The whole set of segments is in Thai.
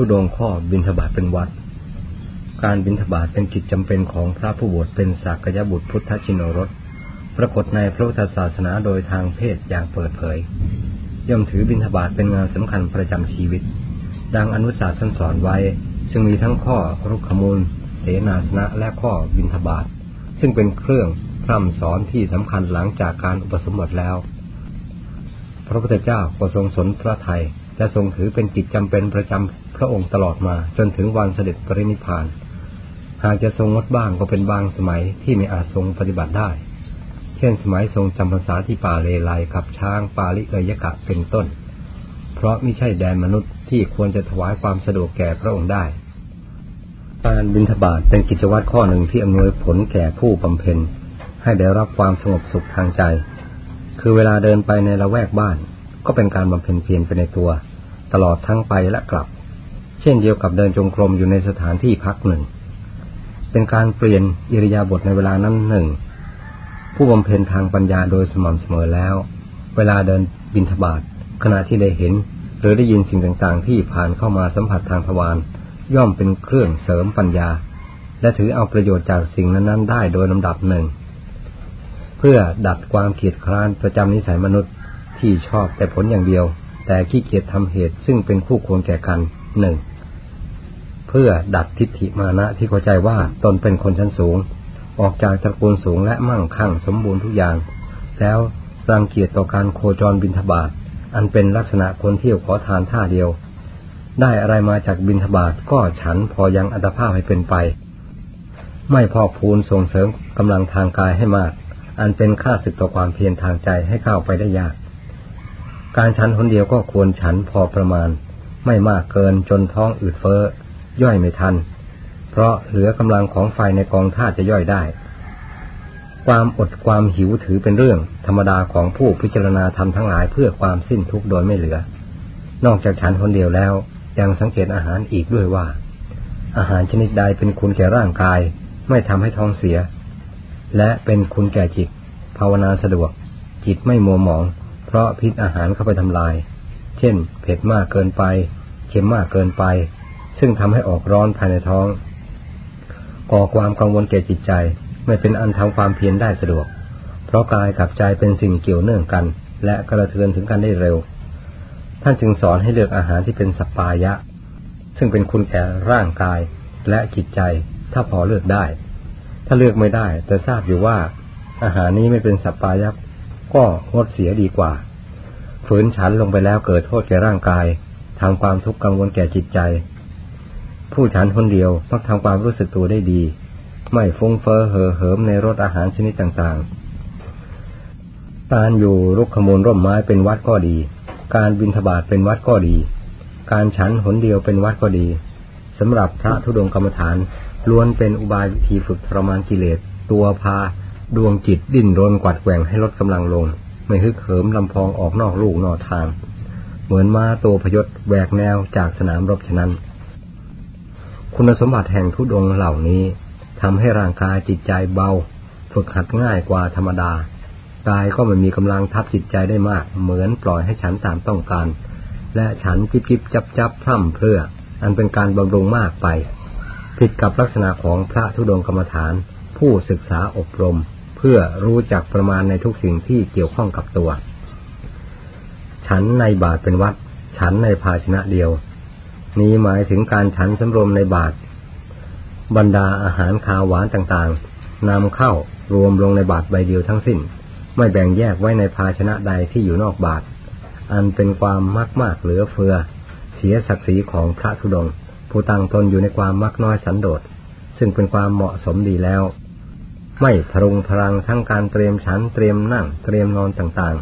ทุดงข้อบิณฑบาตเป็นวัด การบิณฑบาตเป็นกิจจำเป็นของพระผู้บวชเป็นสากยบุตรพุทธชินรสปรากฏในพระพุทธศาสนาโดยทางเพศอย่างเปิดเผย ย่อมถือบิณฑบาตเป็นงานสำคัญประจำชีวิต ดังอนุสาสนสอนไว้ ซึ่งมีทั้งข้อรุกขมูลเสนาสนะและข้อบิณฑบาตซึ่งเป็นเครื่องพร่ำสอนที่สำคัญหลังจากการอุปสมบทแล้ว พระพุทธเจ้าก็ทรงสนพระไทยและทรงถือเป็นกิจจำเป็นประจำ พระองค์ตลอดมาจนถึงวันเสด็จปรินิพาน หากจะทรงงดบ้างก็เป็นบางสมัยที่ไม่อาจทรงปฏิบัติได้ เช่นสมัยทรงจำพรรษาที่ป่าเลไลกับช้างปาลิเลยกะเป็นต้น เพราะไม่ใช่แดนมนุษย์ที่ควรจะถวายความสะดวกแก่พระองค์ได้ การบิณฑบาตเป็นกิจวัตรข้อหนึ่งที่อำนวยผลแก่ผู้บำเพ็ญ ให้ได้รับความสงบสุขทางใจ คือเวลาเดินไปในละแวกบ้าน ก็เป็นการบำเพ็ญเพียรไปในตัว ตลอดทั้งไปและกลับ เช่นเดียวกับเดินจงกรมอยู่ในสถานที่พักหนึ่ง เป็นการเปลี่ยนอิริยาบถในเวลานั้นหนึ่ง ผู้บำเพ็ญทางปัญญาโดยสม่ำเสมอแล้ว เวลาเดินบินทบาทขณะที่ได้เห็น หรือได้ยินสิ่งต่างๆ ที่ผ่านเข้ามาสัมผัสทางทวารย่อมเป็นเครื่องเสริมปัญญา และถือเอาประโยชน์จากสิ่งนั้นๆ ได้โดยลำดับหนึ่ง เพื่อดัดความเกียดคร้านประจำนิสัยมนุษย์ที่ชอบแต่ผลอย่างเดียว แต่ขี้เกียจทำเหตุซึ่งเป็นคู่ควรแก่กันหนึ่ง เพื่อดัดทิฏฐิมานะที่เข้าใจว่าตนเป็นคนชั้นสูง ออกจากตระกูลสูงและมั่งคั่งสมบูรณ์ทุกอย่าง แล้วรังเกียจต่อการโคจรบินทบาทอันเป็นลักษณะคนเที่ยวขอทานท่าเดียว ได้อะไรมาจากบินทบาทก็ฉันพอยังอัตภาพให้เป็นไป ไม่พอพูนส่งเสริมกำลังทางกายให้มาก อันเป็นค่าศึกต่อความเพียรทางใจให้เข้าไปได้ยาก การฉันคนเดียวก็ควรฉันพอประมาณ ไม่มากเกินจนท้องอืดเฟ้อ ย่อยไม่ทัน เพราะเหลือกำลังของไฟในกองธาตุจะย่อยได้ ความอดความหิวถือเป็นเรื่อง ธรรมดาของผู้พิจารณาทำทั้งหลายเพื่อความสิ้นทุกข์โดยไม่เหลือ นอกจากฉันคนเดียวแล้ว ยังสังเกตอาหารอีกด้วยว่า อาหารชนิดใดเป็นคุณแก่ร่างกาย ไม่ทำให้ท้องเสีย และเป็นคุณแก่จิต ภาวนาสะดวก จิตไม่มัวหมอง เพราะพิษอาหารเข้าไปทำลาย เช่น เผ็ดมากเกินไป เค็มมากเกินไป ซึ่งทำให้ออกร้อนภายในท้อง ก่อความกังวลแก่จิตใจ ไม่เป็นอันทำความเพียรได้สะดวก เพราะกายกับใจเป็นสิ่งเกี่ยวเนื่องกัน และกระเทือนถึงกันได้เร็ว ท่านจึงสอนให้เลือกอาหารที่เป็นสัปปายะ ซึ่งเป็นคุณแก่ร่างกายและจิตใจ ถ้าพอเลือกได้ ถ้าเลือกไม่ได้ แต่ทราบอยู่ว่า อาหารนี้ไม่เป็นสัปปายะก็งดเสียดีกว่า ฝืนฉันลงไปแล้วเกิดโทษแก่ร่างกายทำความทุกข์กังวลแก่จิตใจ ผู้ฉันคนเดียวมักทำความรู้สึกตัวได้ดี ไม่ฟุ้งเฟ้อเห่อเหิมในรสอาหารชนิดต่างๆ การอยู่รุกขมูลร่มไม้เป็นวัดก็ดี การบินทบาทเป็นวัดก็ดี การฉันหนเดียวเป็นวัดก็ดีสำหรับพระธุดงกรรมฐานล้วนเป็นอุบายวิธีฝึกทรมานกิเลส ตัวพา ดวงจิตดิ้นรนกวัดแกว่งให้ลดกำลังลง ไม่ฮึกเหิมลำพองออกนอกลูกนอกทาง เหมือนม้าตัวพยศแหวกแนวจากสนามรบฉะนั้น คุณสมบัติแห่งทุดงเหล่านี้ทำให้ร่างกายจิตใจเบา ฝึกหัดง่ายกว่าธรรมดากายก็ไม่มีกำลังทับจิตใจได้มาก เหมือนปล่อยให้ฉันตามต้องการ และฉันจิบจิบจับจับพร่ำเพื่อ อันเป็นการบำรุงมากไป ผิดกับลักษณะของพระธุดงกรรมฐาน ผู้ศึกษาอบรม เพื่อรู้จักประมาณในทุกสิ่งที่เกี่ยวข้องกับตัว ฉันในบาทเป็นวัด ฉันในภาชนะเดียว นี้หมายถึงการฉันสำรวมในบาทบรรดาอาหารคาวหวานต่างๆนำเข้ารวมลงในบาทใบเดียวทั้งสิ้น ไม่แบ่งแยกไว้ในภาชนะใดที่อยู่นอกบาทอันเป็นความมากมากเหลือเฟือ เสียศักดิ์ศรีของพระธุดงผู้ตั้งตนอยู่ในความมักน้อยสันโดษซึ่งเป็นความเหมาะสมดีแล้ว ไม่พรุงพลังทั้งการเตรียมฉันเตรียมนั่งเตรียมนอนต่าง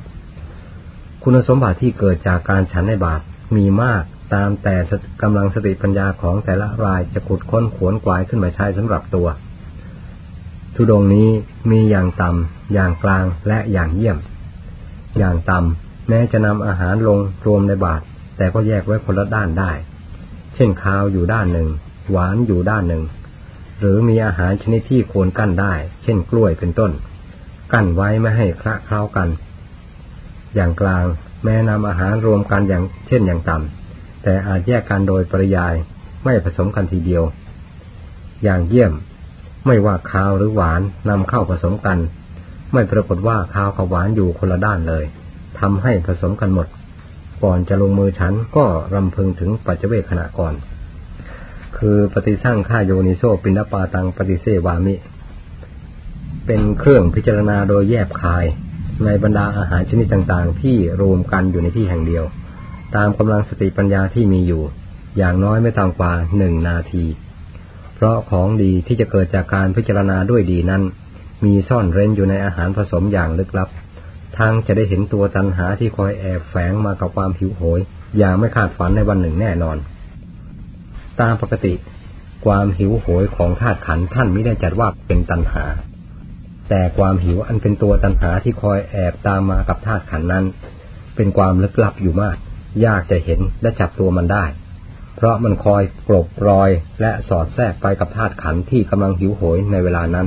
ๆ คุณสมบัติที่เกิดจากการฉันในบาตมีมาก ตามแต่กำลังสติปัญญาของแต่ละรายจะขุดค้นขวนกวายขึ้นมาใช้สำหรับตัว ทุดงนี้มีอย่างต่ำอย่างกลางและอย่างเยี่ยม อย่างต่ำแม้จะนำอาหารลงรวมในบาตแต่ก็แยกไว้คนละด้านได้ เช่นข้าวอยู่ด้านหนึ่ง หวานอยู่ด้านหนึ่ง หรือมีอาหารชนิดที่ควรกั้นได้ เช่นกล้วยเป็นต้น กั้นไว้ไม่ให้คละเคล้ากัน อย่างกลางแม้นำอาหารรวมกันอย่างเช่นอย่างต่ำ แต่อาจแยกกันโดยปริยายไม่ผสมกันทีเดียว อย่างเยี่ยม ไม่ว่าคาวหรือหวานนำเข้าผสมกัน ไม่ปรากฏว่าคาวกับหวานอยู่คนละด้านเลยทำให้ผสมกันหมด ก่อนจะลงมือฉันก็รำพึงถึงปัจเจเวขณะก่อน คือปฏิสั่งข้าโยนิโซปินปาตังปฏิเสวามิ เป็นเครื่องพิจารณาโดยแยบคายในบรรดาอาหารชนิดต่างๆ ที่รวมกันอยู่ในที่แห่งเดียว ตามกำลังสติปัญญาที่มีอยู่ อย่างน้อยไม่ต่ำกว่าหนึ่งนาที เพราะของดีที่จะเกิดจากการพิจารณาด้วยดีนั้น มีซ่อนเร้นอยู่ในอาหารผสมอย่างลึกลับ ทั้งจะได้เห็นตัวตันหาที่คอยแอบแฝงมากับความหิวโหย อย่างไม่คาดฝันในวันหนึ่งแน่นอน ตามปกติ ความหิวโหยของธาตุขันท่านไม่ได้จัดว่าเป็นตันหา แต่ความหิวอันเป็นตัวตันหาที่คอยแอบตามมากับธาตุขันนั้น เป็นความลึกลับอยู่มาก ยากจะเห็นและจับตัวมันได้ เพราะมันคอยกลบรอยและสอดแทรกไปกับธาตุขันที่กำลังหิวโหยในเวลานั้น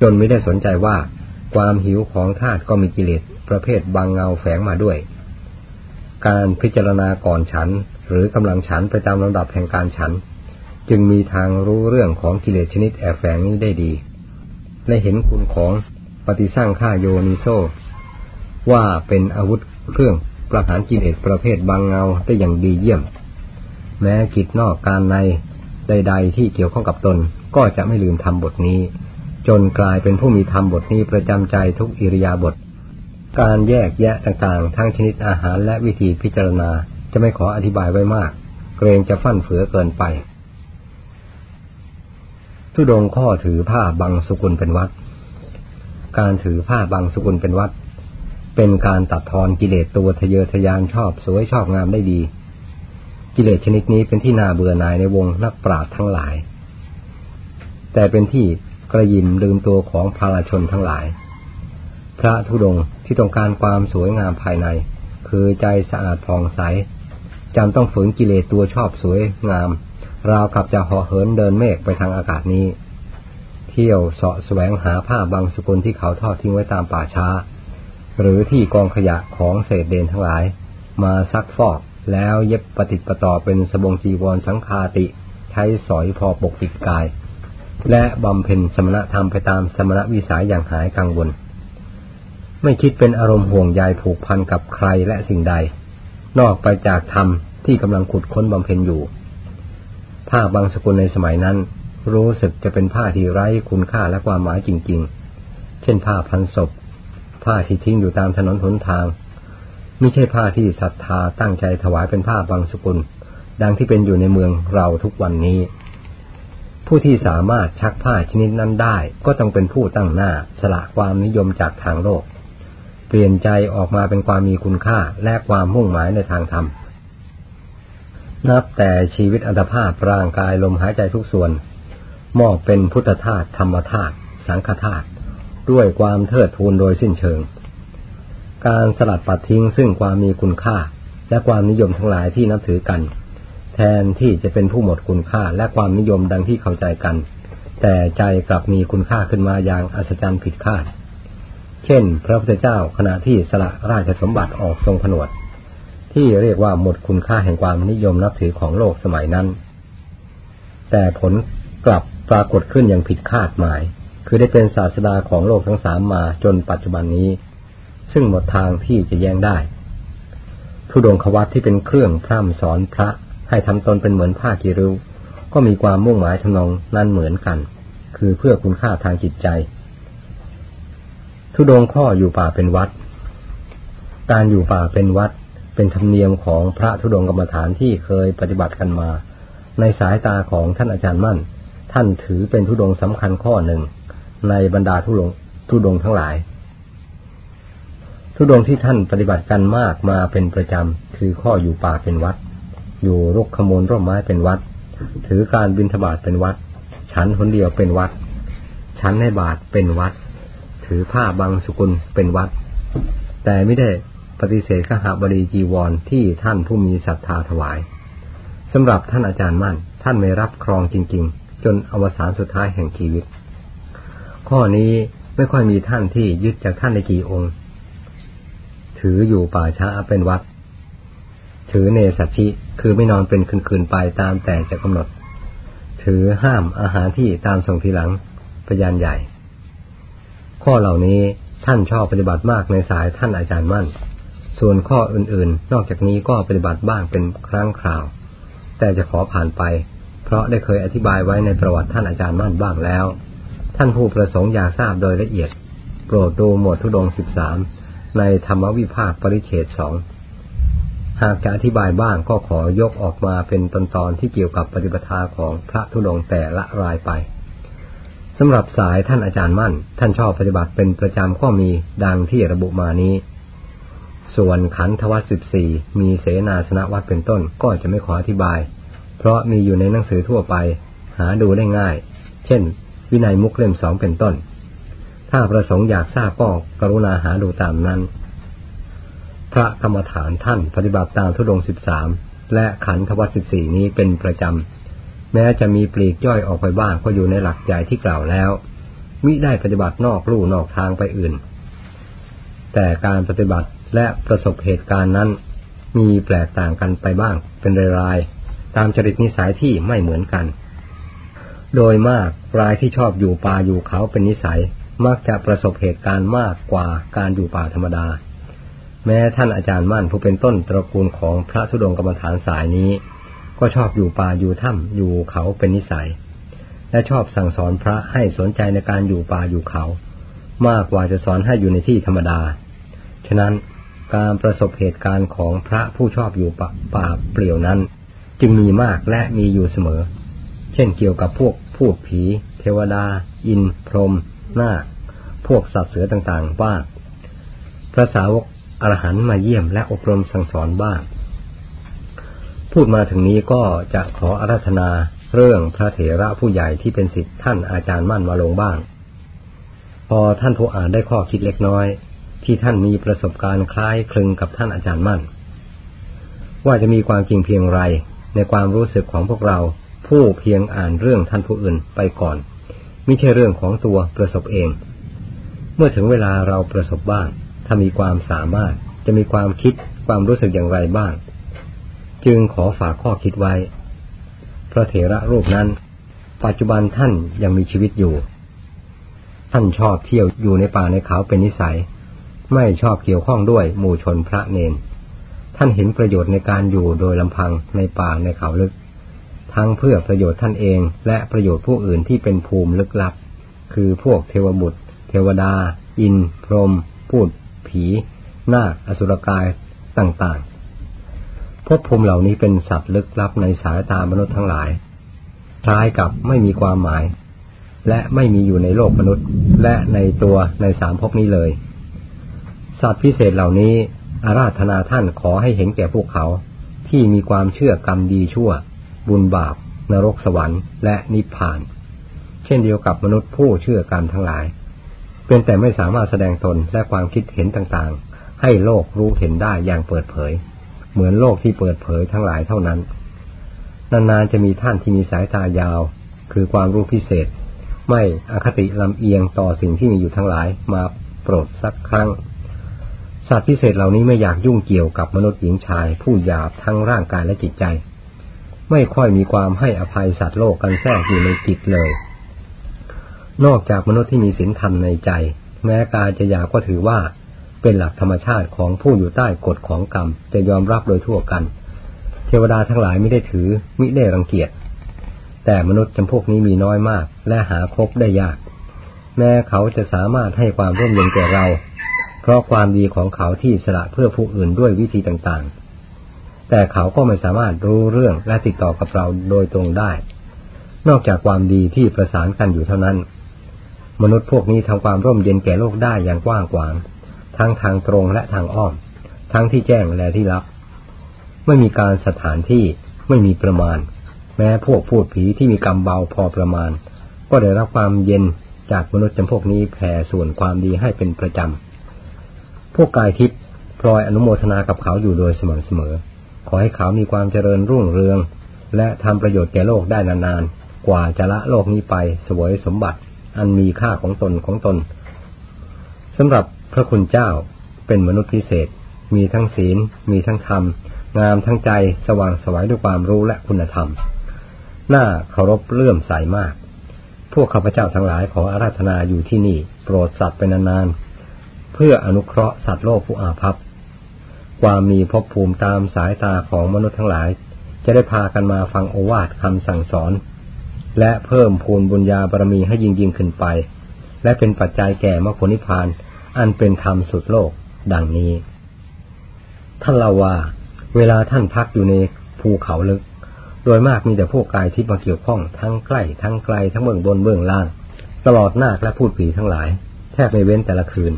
จนไม่ได้สนใจว่า ความหิวของธาตุก็มีกิเลสประเภทบางเงาแฝงมาด้วย การพิจารณาก่อนฉัน หรือกำลังฉันไปตามลำดับแห่งการฉัน จึงมีทางรู้เรื่องของกิเลสชนิดแอบแฝงนี้ได้ดี และเห็นคุณของปฏิสร้างข้าโยนิโซว่าเป็นอาวุธเครื่อง ประหารกิเลสประเภทบางเงาได้อย่างดีเยี่ยม แม้กิจนอกการในใด ๆ ที่เกี่ยวข้องกับตนก็จะไม่ลืมทำบทนี้ จนกลายเป็นผู้มีธรรมบทนี้ประจำใจทุกอิริยาบถการแยกแยะต่างๆ ทั้งชนิดอาหารและวิธีพิจารณาจะไม่ขออธิบายไว้มาก เกรงจะฟั่นเฟือเกินไป ทุดงข้อถือผ้าบางสุกุลเป็นวัด การถือผ้าบางสุกุลเป็นวัด เป็นการตัดทอนกิเลสตัวทะเยอทะยานชอบสวยชอบงามได้ดี กิเลสชนิดนี้เป็นที่น่าเบื่อหน่ายในวงนักปราชญ์ทั้งหลาย แต่เป็นที่กระยิมลืมตัวของพาชนทั้งหลาย พระธุดงที่ต้องการความสวยงามภายใน คือใจสะอาดผ่องใสจำต้องฝืนกิเลสตัวชอบสวยงาม ราวกับจะห่อเหินเดินเมฆไปทางอากาศนี้ เที่ยวเสาะแสวงหาผ้าบางสกุลที่เขาทอดทิ้งไว้ตามป่าช้า หรือที่กองขยะของเศษเดนทั้งหลาย มาซักฟอกแล้วเย็บปฏิประต่อเป็นสบงจีวรสังคาติ ใช้สอยพอปกปิดกาย และบำเพ็ญสมณธรรมไปตามสมณวิสัยอย่างหายกังวล ไม่คิดเป็นอารมณ์ห่วงใยผูกพันกับใครและสิ่งใด นอกไปจากธรรมที่กำลังขุดค้นบำเพ็ญอยู่ ผ้าบางสกุลในสมัยนั้น รู้สึกจะเป็นผ้าที่ไร้คุณค่าและความหมายจริง ๆ เช่นผ้าพันศพ ผ้าที่ทิ้งอยู่ตามถนนหนทาง ไม่ใช่ผ้าที่ศรัทธาตั้งใจถวายเป็นผ้าบางสกุล ดังที่เป็นอยู่ในเมืองเราทุกวันนี้ ผู้ที่สามารถชักผ้าชนิดนั้นได้ ก็ต้องเป็นผู้ตั้งหน้าสละความนิยมจากทางโลก เปลี่ยนใจออกมาเป็นความมีคุณค่าและความมุ่งหมายในทางธรรมนับแต่ชีวิตอัตภาพร่างกายลมหายใจทุกส่วนมอบเป็นพุทธทาสธรรมทาสสังฆทาส ด้วยความเทิดทูนโดยสิ้นเชิง การสลัดปัดทิ้งซึ่งความมีคุณค่า และความนิยมทั้งหลายที่นับถือกัน แทนที่จะเป็นผู้หมดคุณค่าและความนิยมดังที่เข้าใจกัน แต่ใจกลับมีคุณค่าขึ้นมาอย่างอัศจรรย์ผิดคาด เช่น พระพุทธเจ้าขณะที่สละราชสมบัติออกทรงผนวด ที่เรียกว่าหมดคุณค่าแห่งความนิยมนับถือของโลกสมัยนั้น แต่ผลกลับปรากฏขึ้นอย่างผิดคาดหมาย คือได้เป็นศาสดาของโลกทั้งสามมาจนปัจจุบันนี้ ซึ่งหมดทางที่จะแย้งได้ทุดงควัตที่เป็นเครื่องพร่ำสอนพระให้ทำตนเป็นเหมือนผ้ากีริ้วก็มีความมุ่งหมายทำนองนั่นเหมือนกัน คือเพื่อคุณค่าทางจิตใจ ทุดงข้ออยู่ป่าเป็นวัด การอยู่ป่าเป็นวัด เป็นธรรมเนียมของพระธุดงกรรมฐานที่เคยปฏิบัติกันมา ในสายตาของท่านอาจารย์มั่น ท่านถือเป็นทุดงสำคัญข้อหนึ่ง ในบรรดาทุดงทุดงทั้งหลาย ทุดงที่ท่านปฏิบัติกันมากมาเป็นประจำคือข้ออยู่ป่าเป็นวัด อยู่รกขมูลร่มไม้เป็นวัด ถือการบินทบาทเป็นวัด ฉันคนเดียวเป็นวัด ฉันในบาทเป็นวัด ถือผ้าบางสุกุลเป็นวัด แต่ไม่ได้ปฏิเสธขหาบดีจีวรที่ท่านผู้มีศรัทธาถวายสำหรับท่านอาจารย์มั่น ท่านไม่รับครองจริง ๆ จนอวสานสุดท้ายแห่งชีวิต ข้อนี้ไม่ค่อยมีท่านที่ยึดจากท่านในกี่องค์ ถืออยู่ป่าช้าเป็นวัด ถือเนสัชิคือไม่นอนเป็นคืนๆไปตามแต่จะกำหนด ถือห้ามอาหารที่ตามส่งทีหลังพยานใหญ่ ข้อเหล่านี้ท่านชอบปฏิบัติมากในสายท่านอาจารย์มั่น ส่วนข้ออื่นๆ นอกจากนี้ก็ปฏิบัติบ้างเป็นครั้งคราว แต่จะขอผ่านไป เพราะได้เคยอธิบายไว้ในประวัติท่านอาจารย์มั่นบ้างแล้ว ท่านผู้ประสงค์อยากทราบโดยละเอียด โปรดดูหมวดทุดงสิบสามในธรรมวิภาคปริเฉดสองหากจะอธิบายบ้างก็ขอยกออกมาเป็นตอนๆที่เกี่ยวกับปฏิปทาของพระธุดงแต่ละรายไปสำหรับสายท่านอาจารย์มั่น ท่านชอบปฏิบัติเป็นประจำก็มีดังที่ระบุมานี้ ส่วนขันธวัตสิบสี่มีเสนาสนะวัดเป็นต้นก็จะไม่ขออธิบาย เพราะมีอยู่ในหนังสือทั่วไป หาดูได้ง่าย เช่น วินัยมุกเล่มสองเป็นต้น ถ้าประสงค์อยากทราบก็กรุณาหาดูตามนั้น พระกรรมฐานท่านปฏิบัติตามทุดงสิบสามและขันธวัตสิบสี่นี้เป็นประจำ แม้จะมีปลีกย่อยออกไปบ้างก็อยู่ในหลักใหญ่ที่กล่าวแล้ว มิได้ปฏิบัตินอกลู่นอกทางไปอื่น แต่การปฏิบัติและประสบเหตุการณ์นั้น มีแปลกต่างกันไปบ้างเป็นรายๆตามจริตนิสัยที่ไม่เหมือนกัน โดยมากรายที่ชอบอยู่ป่าอยู่เขาเป็นนิสัย มักจะประสบเหตุการณ์มากกว่าการอยู่ป่าธรรมดา แม้ท่านอาจารย์มั่นผู้เป็นต้นตระกูลของพระธุดงกรรมฐานสายนี้ ก็ชอบอยู่ป่าอยู่ถ้ำอยู่เขาเป็นนิสัย และชอบสั่งสอนพระให้สนใจในการอยู่ป่าอยู่เขา มากกว่าจะสอนให้อยู่ในที่ธรรมดา ฉะนั้นการประสบเหตุการณ์ของพระผู้ชอบอยู่ป่าป่าเปลี่ยวนั้น จึงมีมากและมีอยู่เสมอ เช่นเกี่ยวกับพวกพูดผี เทวดา อิน พรหมนาคพวกสัตว์เสือต่างๆบ้างพระสาวกอรหันต์มาเยี่ยมและอบรมสั่งสอนบ้างพูดมาถึงนี้ก็จะขออาราธนาเรื่องพระเถระผู้ใหญ่ที่เป็นสิทธิท่านอาจารย์มั่นมาลงบ้าง พอท่านผู้อ่านได้ข้อคิดเล็กน้อย ที่ท่านมีประสบการณ์คล้ายคลึงกับท่านอาจารย์มั่น ว่าจะมีความจริงเพียงไรในความรู้สึกของพวกเรา ผู้เพียงอ่านเรื่องท่านผู้อื่นไปก่อน ไม่ใช่เรื่องของตัวประสบเอง เมื่อถึงเวลาเราประสบบ้าง ถ้ามีความสามารถจะมีความคิดความรู้สึกอย่างไรบ้าง จึงขอฝากข้อคิดไว้ พระเถระรูปนั้น ปัจจุบันท่านยังมีชีวิตอยู่ ท่านชอบเที่ยวอยู่ในป่าในเขาเป็นนิสัย ไม่ชอบเกี่ยวข้องด้วยหมู่ชนพระเนน ท่านเห็นประโยชน์ในการอยู่โดยลำพังในป่าในเขาลึก ทั้งเพื่อประโยชน์ท่านเองและประโยชน์ผู้อื่นที่เป็นภูมิลึกลับ คือพวกเทวบุตร เทวดา อิน พรหมพูด ผีนาคอสุรกายต่างภพภูมิเหล่านี้เป็นสัตว์ลึกลับในสายตามนุษย์ทั้งหลายคล้ายกับไม่มีความหมาย และไม่มีอยู่ในโลกมนุษย์ และในตัวในสามภพนี้เลย สัตว์พิเศษเหล่านี้อาราธนาท่านขอให้เห็นแก่พวกเขาที่มีความเชื่อกรรมดีชั่ว บุญบาป นรกสวรรค์และนิพพาน เช่นเดียวกับมนุษย์ผู้เชื่อกรรมทั้งหลาย เป็นแต่ไม่สามารถแสดงตนและความคิดเห็นต่างๆ ให้โลกรู้เห็นได้อย่างเปิดเผย เหมือนโลกที่เปิดเผยทั้งหลายเท่านั้น นานๆจะมีท่านที่มีสายตายาว คือความรู้พิเศษ ไม่อคติลำเอียงต่อสิ่งที่มีอยู่ทั้งหลายมาโปรดสักครั้งสัตว์พิเศษเหล่านี้ไม่อยากยุ่งเกี่ยวกับมนุษย์หญิงชาย ผู้หยาบทั้งร่างกายและจิตใจ ไม่ค่อยมีความให้อภัยสัตว์โลกกันแทรกอยู่ในจิตเลย นอกจากมนุษย์ที่มีศีลธรรมในใจ แม้กายจะหยาบก็ถือว่าเป็นหลักธรรมชาติของผู้อยู่ใต้กฎของกรรมจะยอมรับโดยทั่วกัน เทวดาทั้งหลายไม่ได้ถือมิได้รังเกียจ แต่มนุษย์จำพวกนี้มีน้อยมาก และหาคบได้ยาก แม้เขาจะสามารถให้ความร่วมมือแก่เรา เพราะความดีของเขาที่สละเพื่อผู้อื่นด้วยวิธีต่าง แต่เขาก็ไม่สามารถรู้เรื่องและติดต่อกับเราโดยตรงได้ นอกจากความดีที่ประสานกันอยู่เท่านั้น มนุษย์พวกนี้ทำความร่มเย็นแก่โลกได้อย่างกว้างขวาง ทั้งทางตรงและทางอ้อม ทั้งที่แจ้งและที่ลับ ไม่มีการสถานที่ไม่มีประมาณ แม้พวกพูดผีที่มีกรรมเบาพอประมาณ ก็ได้รับความเย็นจากมนุษย์จำพวกนี้แผ่ส่วนความดีให้เป็นประจำ พวกกายทิพย์พลอยอนุโมทนากับเขาอยู่โดยสม่ำเสมอ ขอให้เขามีความเจริญรุ่งเรือง และทำประโยชน์แก่โลกได้นานๆ กว่าจะละโลกนี้ไปสวยสมบัติ อันมีค่าของตนของตนสำหรับพระคุณเจ้าเป็นมนุษย์พิเศษ มีทั้งศีล มีทั้งธรรม งามทั้งใจสว่างสวัยด้วยความรู้และคุณธรรม น่าเคารพเลื่อมใสมาก พวกข้าพเจ้าทั้งหลายขออาราธนาอยู่ที่นี่ โปรดสัตว์เป็นนานๆเพื่ออนุเคราะห์สัตว์โลกผู้อาภัพ ความมีภพภูมิตามสายตาของมนุษย์ทั้งหลาย จะได้พากันมาฟังโอวาทคำสั่งสอน และเพิ่มพูนบุญญาบารมีให้ยิ่งยิ่งขึ้นไป และเป็นปัจจัยแก่มรรคผลนิพพาน อันเป็นธรรมสุดโลก ดังนี้ ท่านเล่าว่า เวลาท่านพักอยู่ในภูเขาลึก โดยมากมีแต่พวกกายที่มาเกี่ยวข้องทั้งใกล้ทั้งไกลทั้งเบื้องบนเบื้องล่าง ตลอดหน้าและพูดผีทั้งหลาย แทบไม่เว้นแต่ละคืน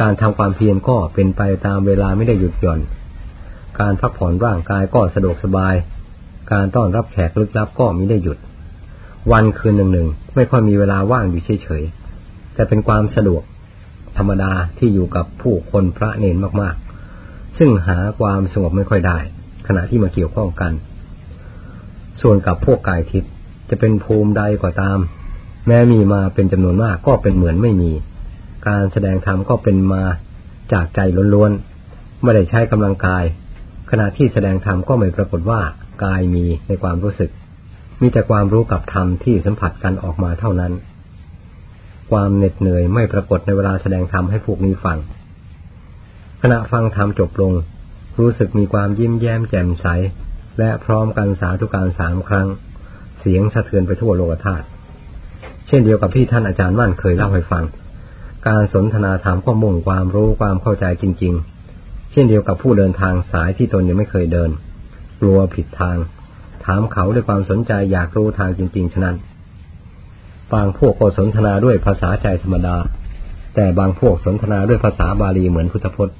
การทำความเพียรก็เป็นไปตามเวลาไม่ได้หยุดหย่อน การพักผ่อนร่างกายก็สะดวกสบาย การต้อนรับแขกลึกลับก็มิได้หยุด วันคืนหนึ่งหนึ่งไม่ค่อยมีเวลาว่างอยู่เฉยๆ แต่เป็นความสะดวกธรรมดาที่อยู่กับผู้คนพระเนนมากๆ ซึ่งหาความสงบไม่ค่อยได้ ขณะที่มาเกี่ยวข้องกัน ส่วนกับพวกกายทิพย์จะเป็นภูมิใดก็าตาม แม้มีมาเป็นจำนวนมากก็เป็นเหมือนไม่มี การแสดงธรรมก็เป็นมาจากใจล้วนๆ ไม่ได้ใช้กำลังกาย ขณะที่แสดงธรรมก็ไม่ปรากฏว่ากายมีในความรู้สึก มีแต่ความรู้กับธรรมที่สัมผัสกันออกมาเท่านั้น ความเหน็ดเหนื่อยไม่ปรากฏในเวลาแสดงธรรมให้พวกนี้ฟัง ขณะฟังธรรมจบลง รู้สึกมีความยิ้มแย้มแจ่มใส และพร้อมกันสาธุการสามครั้ง เสียงสะเทือนไปทั่วโลกธาตุเช่นเดียวกับที่ท่านอาจารย์มั่นเคยเล่าให้ฟัง การสนทนาธรรมก็มุ่งความรู้ความเข้าใจจริง ๆ เช่นเดียวกับผู้เดินทางสายที่ตนยังไม่เคยเดิน กลัวผิดทาง ถามเขาด้วยความสนใจอยากรู้ทางจริง ๆ ฉะนั้น บางพวกก็สนทนาด้วยภาษาใจธรรมดา แต่บางพวกสนทนาด้วยภาษาบาลีเหมือนพุทธพจน์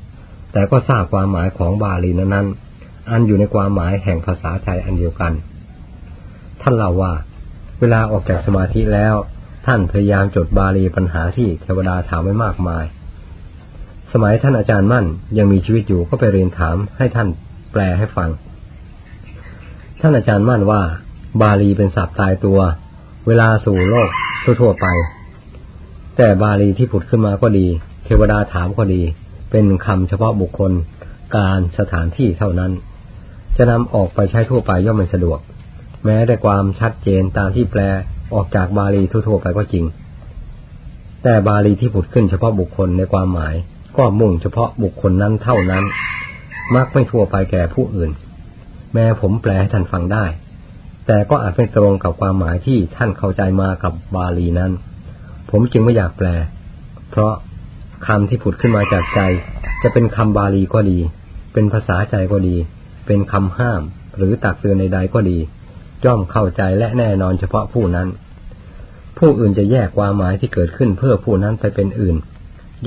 แต่ก็ทราบความหมายของบาลีนั้นๆ อันอยู่ในความหมายแห่งภาษาไทยอันเดียวกัน ท่านเล่าว่า เวลาออกจากสมาธิแล้ว ท่านพยายามจดบาลีปัญหาที่เทวดาถามไว้มากมาย สมัยท่านอาจารย์มั่นยังมีชีวิตอยู่ก็ไปเรียนถามให้ท่านแปลให้ฟัง ท่านอาจารย์มั่นว่า บาลีเป็นศัพท์ตายตัว เวลาสู่โลกทั่วๆไป แต่บาลีที่ผุดขึ้นมาก็ดี เทวดาถามก็ดี เป็นคำเฉพาะบุคคล การสถานที่เท่านั้น จะนำออกไปใช้ทั่วไปย่อมไม่สะดวก แม้ได้ความชัดเจนตามที่แปล ออกจากบาลีทั่วๆไปก็จริง แต่บาลีที่ผุดขึ้นเฉพาะบุคคลในความหมาย ก็มุ่งเฉพาะบุคคลนั้นเท่านั้น มักไม่ทั่วไปแก่ผู้อื่น แม้ผมแปลให้ท่านฟังได้ แต่ก็อาจไม่ตรงกับความหมายที่ท่านเข้าใจมากับบาลีนั้น ผมจึงไม่อยากแปล เพราะคำที่ผุดขึ้นมาจากใจ จะเป็นคำบาลีก็ดี เป็นภาษาใจก็ดี เป็นคำห้าม หรือตักเตือนใดๆก็ดีย่อมเข้าใจและแน่นอนเฉพาะผู้นั้น ผู้อื่นจะแยกความหมายที่เกิดขึ้นเพื่อผู้นั้นไปเป็นอื่น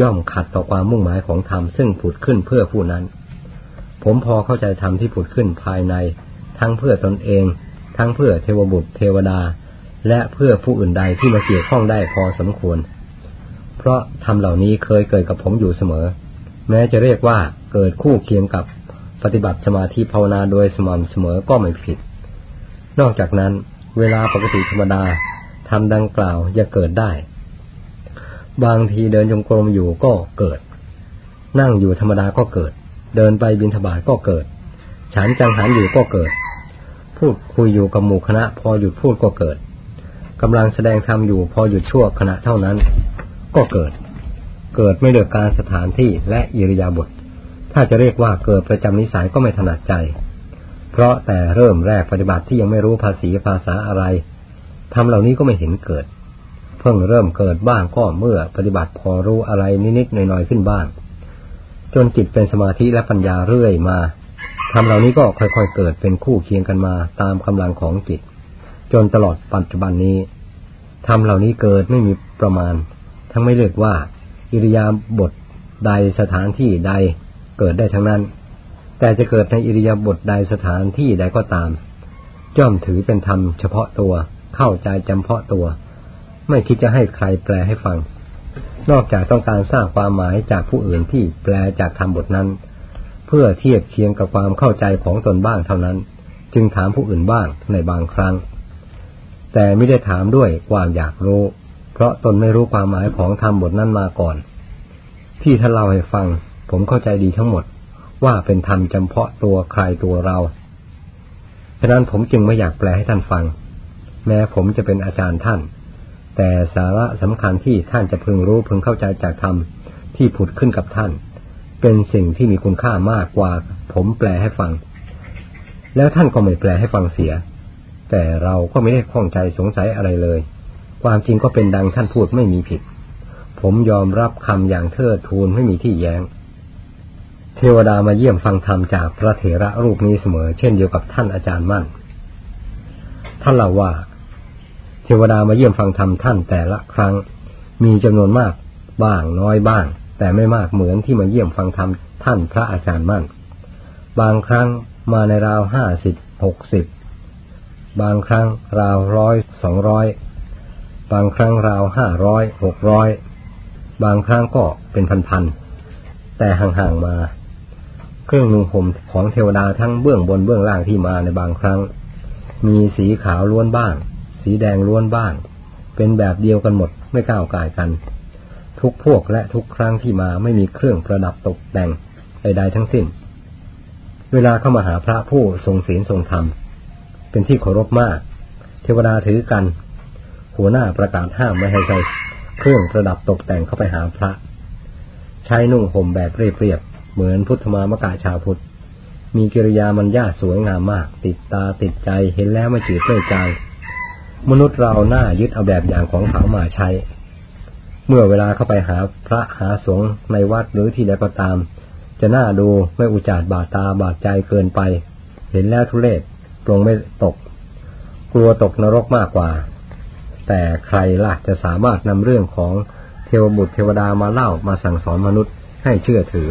ย่อมขัดต่อความมุ่งหมายของธรรมซึ่งผุดขึ้นเพื่อผู้นั้น ผมพอเข้าใจธรรมที่ผุดขึ้นภายใน ทั้งเพื่อตนเอง ทั้งเพื่อเทวบุตรเทวดา และเพื่อผู้อื่นใดที่มาเกี่ยวข้องได้พอสมควร เพราะทำเหล่านี้เคยเกิดกับผมอยู่เสมอ แม้จะเรียกว่าเกิดคู่เคียงกับปฏิบัติสมาธิภาวนาโดยสม่ำเสมอก็ไม่ผิด นอกจากนั้น เวลาปกติธรรมดา ทำดังกล่าวจะเกิดได้ บางทีเดินจงกรมอยู่ก็เกิด นั่งอยู่ธรรมดาก็เกิด เดินไปบินธบาตก็เกิด ฉันจังหันอยู่ก็เกิด พูดคุยอยู่กับหมู่คณะ พอหยุดพูดก็เกิดกำลังแสดงธรรมอยู่พอหยุดชั่วขณะเท่านั้น ก็เกิด เกิดไม่เลือกการสถานที่และอิริยาบถถ้าจะเรียกว่าเกิดประจำนิสัยก็ไม่ถนัดใจ เพราะแต่เริ่มแรกปฏิบัติที่ยังไม่รู้ภาษีภาษาอะไร ทำเหล่านี้ก็ไม่เห็นเกิด เพิ่งเริ่มเกิดบ้างก็เมื่อปฏิบัติพอรู้อะไรนิดๆหน่อยๆขึ้นบ้าง จนจิตเป็นสมาธิและปัญญาเรื่อยมาทำเหล่านี้ก็ค่อยๆเกิดเป็นคู่เคียงกันมาตามกำลังของจิต จนตลอดปัจจุบันนี้ทำเหล่านี้เกิดไม่มีประมาณ ทั้งไม่เลือกว่า อิริยาบถใดสถานที่ใดเกิดได้ทั้งนั้น แต่จะเกิดในอิริยาบถใดสถานที่ใดก็ตาม ย่อมถือเป็นธรรมเฉพาะตัว เข้าใจจำเพาะตัว ไม่คิดจะให้ใครแปลให้ฟัง นอกจากต้องการสร้างความหมายจากผู้อื่นที่แปลจากธรรมบทนั้น เพื่อเทียบเคียงกับความเข้าใจของตนบ้างเท่านั้น จึงถามผู้อื่นบ้างในบางครั้ง แต่ไม่ได้ถามด้วยความอยากรู้ เพราะตนไม่รู้ความหมายของธรรมบทนั้นมาก่อน ที่ท่านเล่าให้ฟัง ผมเข้าใจดีทั้งหมดว่าเป็นธรรมจำเพาะตัวใครตัวเราฉะนั้นผมจึงไม่อยากแปลให้ท่านฟัง แม้ผมจะเป็นอาจารย์ท่าน แต่สาระสำคัญที่ท่านจะพึงรู้พึงเข้าใจจากธรรมที่ผุดขึ้นกับท่าน เป็นสิ่งที่มีคุณค่ามากกว่า ผมแปลให้ฟัง แล้วท่านก็ไม่แปลให้ฟังเสีย แต่เราก็ไม่ได้ข้องใจสงสัยอะไรเลย ความจริงก็เป็นดังท่านพูดไม่มีผิด ผมยอมรับคำอย่างเทิดทูนไม่มีที่แย้ง เทวดามาเยี่ยมฟังธรรมจากพระเถระรูปนี้เสมอ เช่นเดียวกับท่านอาจารย์มั่นท่านเล่าว่า เทวดามาเยี่ยมฟังธรรมท่านแต่ละครั้ง มีจำนวนมากบ้างน้อยบ้าง แต่ไม่มากเหมือนที่มาเยี่ยมฟังธรรมท่านพระอาจารย์มั่น บางครั้งมาในราวห้าสิบหกสิบบางครั้งราวร้อยสองร้อยบางครั้งราวห้าร้อยหกร้อยบางครั้งก็เป็นพันๆแต่ห่างๆมา เครื่องนุ่งห่มของเทวดาทั้งเบื้องบนเบื้องล่างที่มาในบางครั้ง มีสีขาวล้วนบ้าง สีแดงล้วนบ้าง เป็นแบบเดียวกันหมดไม่ก้าวกายกัน ทุกพวกและทุกครั้งที่มาไม่มีเครื่องประดับตกแต่งใดๆทั้งสิ้น เวลาเข้ามาหาพระผู้ทรงศีลทรงธรรม เป็นที่เคารพมาก เทวดาถือกัน หัวหน้าประกาศห้ามไม่ให้ใช้เครื่องประดับตกแต่งเข้าไปหาพระ ใช้นุ่งห่มแบบเรียบๆเหมือนพุทธมามกะชาวพุทธมีกิริยามันญาสวยงามมาก ติดตาติดใจเห็นแล้วไม่จืดไม่จาง มนุษย์เราหน้ายึดเอาแบบอย่างของเขามาใช้ เมื่อเวลาเข้าไปหาพระหาสงฆ์ในวัดหรือที่ใดก็ตาม จะน่าดูไม่อุจาดบาดตาบาดใจเกินไป เห็นแล้วทุเลศปรงไม่ตก กลัวตกนรกมากกว่า แต่ใครล่ะจะสามารถนำเรื่องของเทวบุตรเทวดามาเล่ามาสั่งสอนมนุษย์ให้เชื่อถือ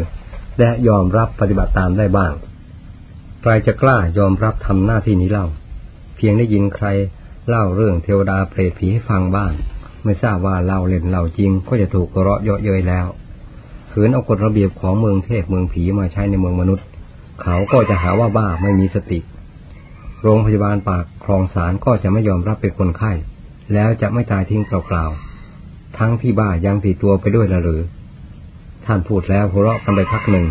และยอมรับปฏิบัติตามได้บ้าง ใครจะกล้ายอมรับทำหน้าที่นี้เล่า เพียงได้ยินใคร เล่าเรื่องเทวดาเปรตผีให้ฟังบ้าง ไม่ทราบว่าเล่าเล่นเล่าจริงก็จะถูกกระเยาะเย้ยแล้วขืนเอากฎระเบียบของเมืองเทพเมืองผีมาใช้ในเมืองมนุษย์ เขาก็จะหาว่าบ้าไม่มีสติ โรงพยาบาลปากคลองสารก็จะไม่ยอมรับเป็นคนไข้ แล้วจะไม่ตายทิ้งเปล่าๆทั้งที่บ้ายังติดตัวไปด้วยละหรือ ท่านพูดแล้วหัวเราะกันไปพักหนึ่ง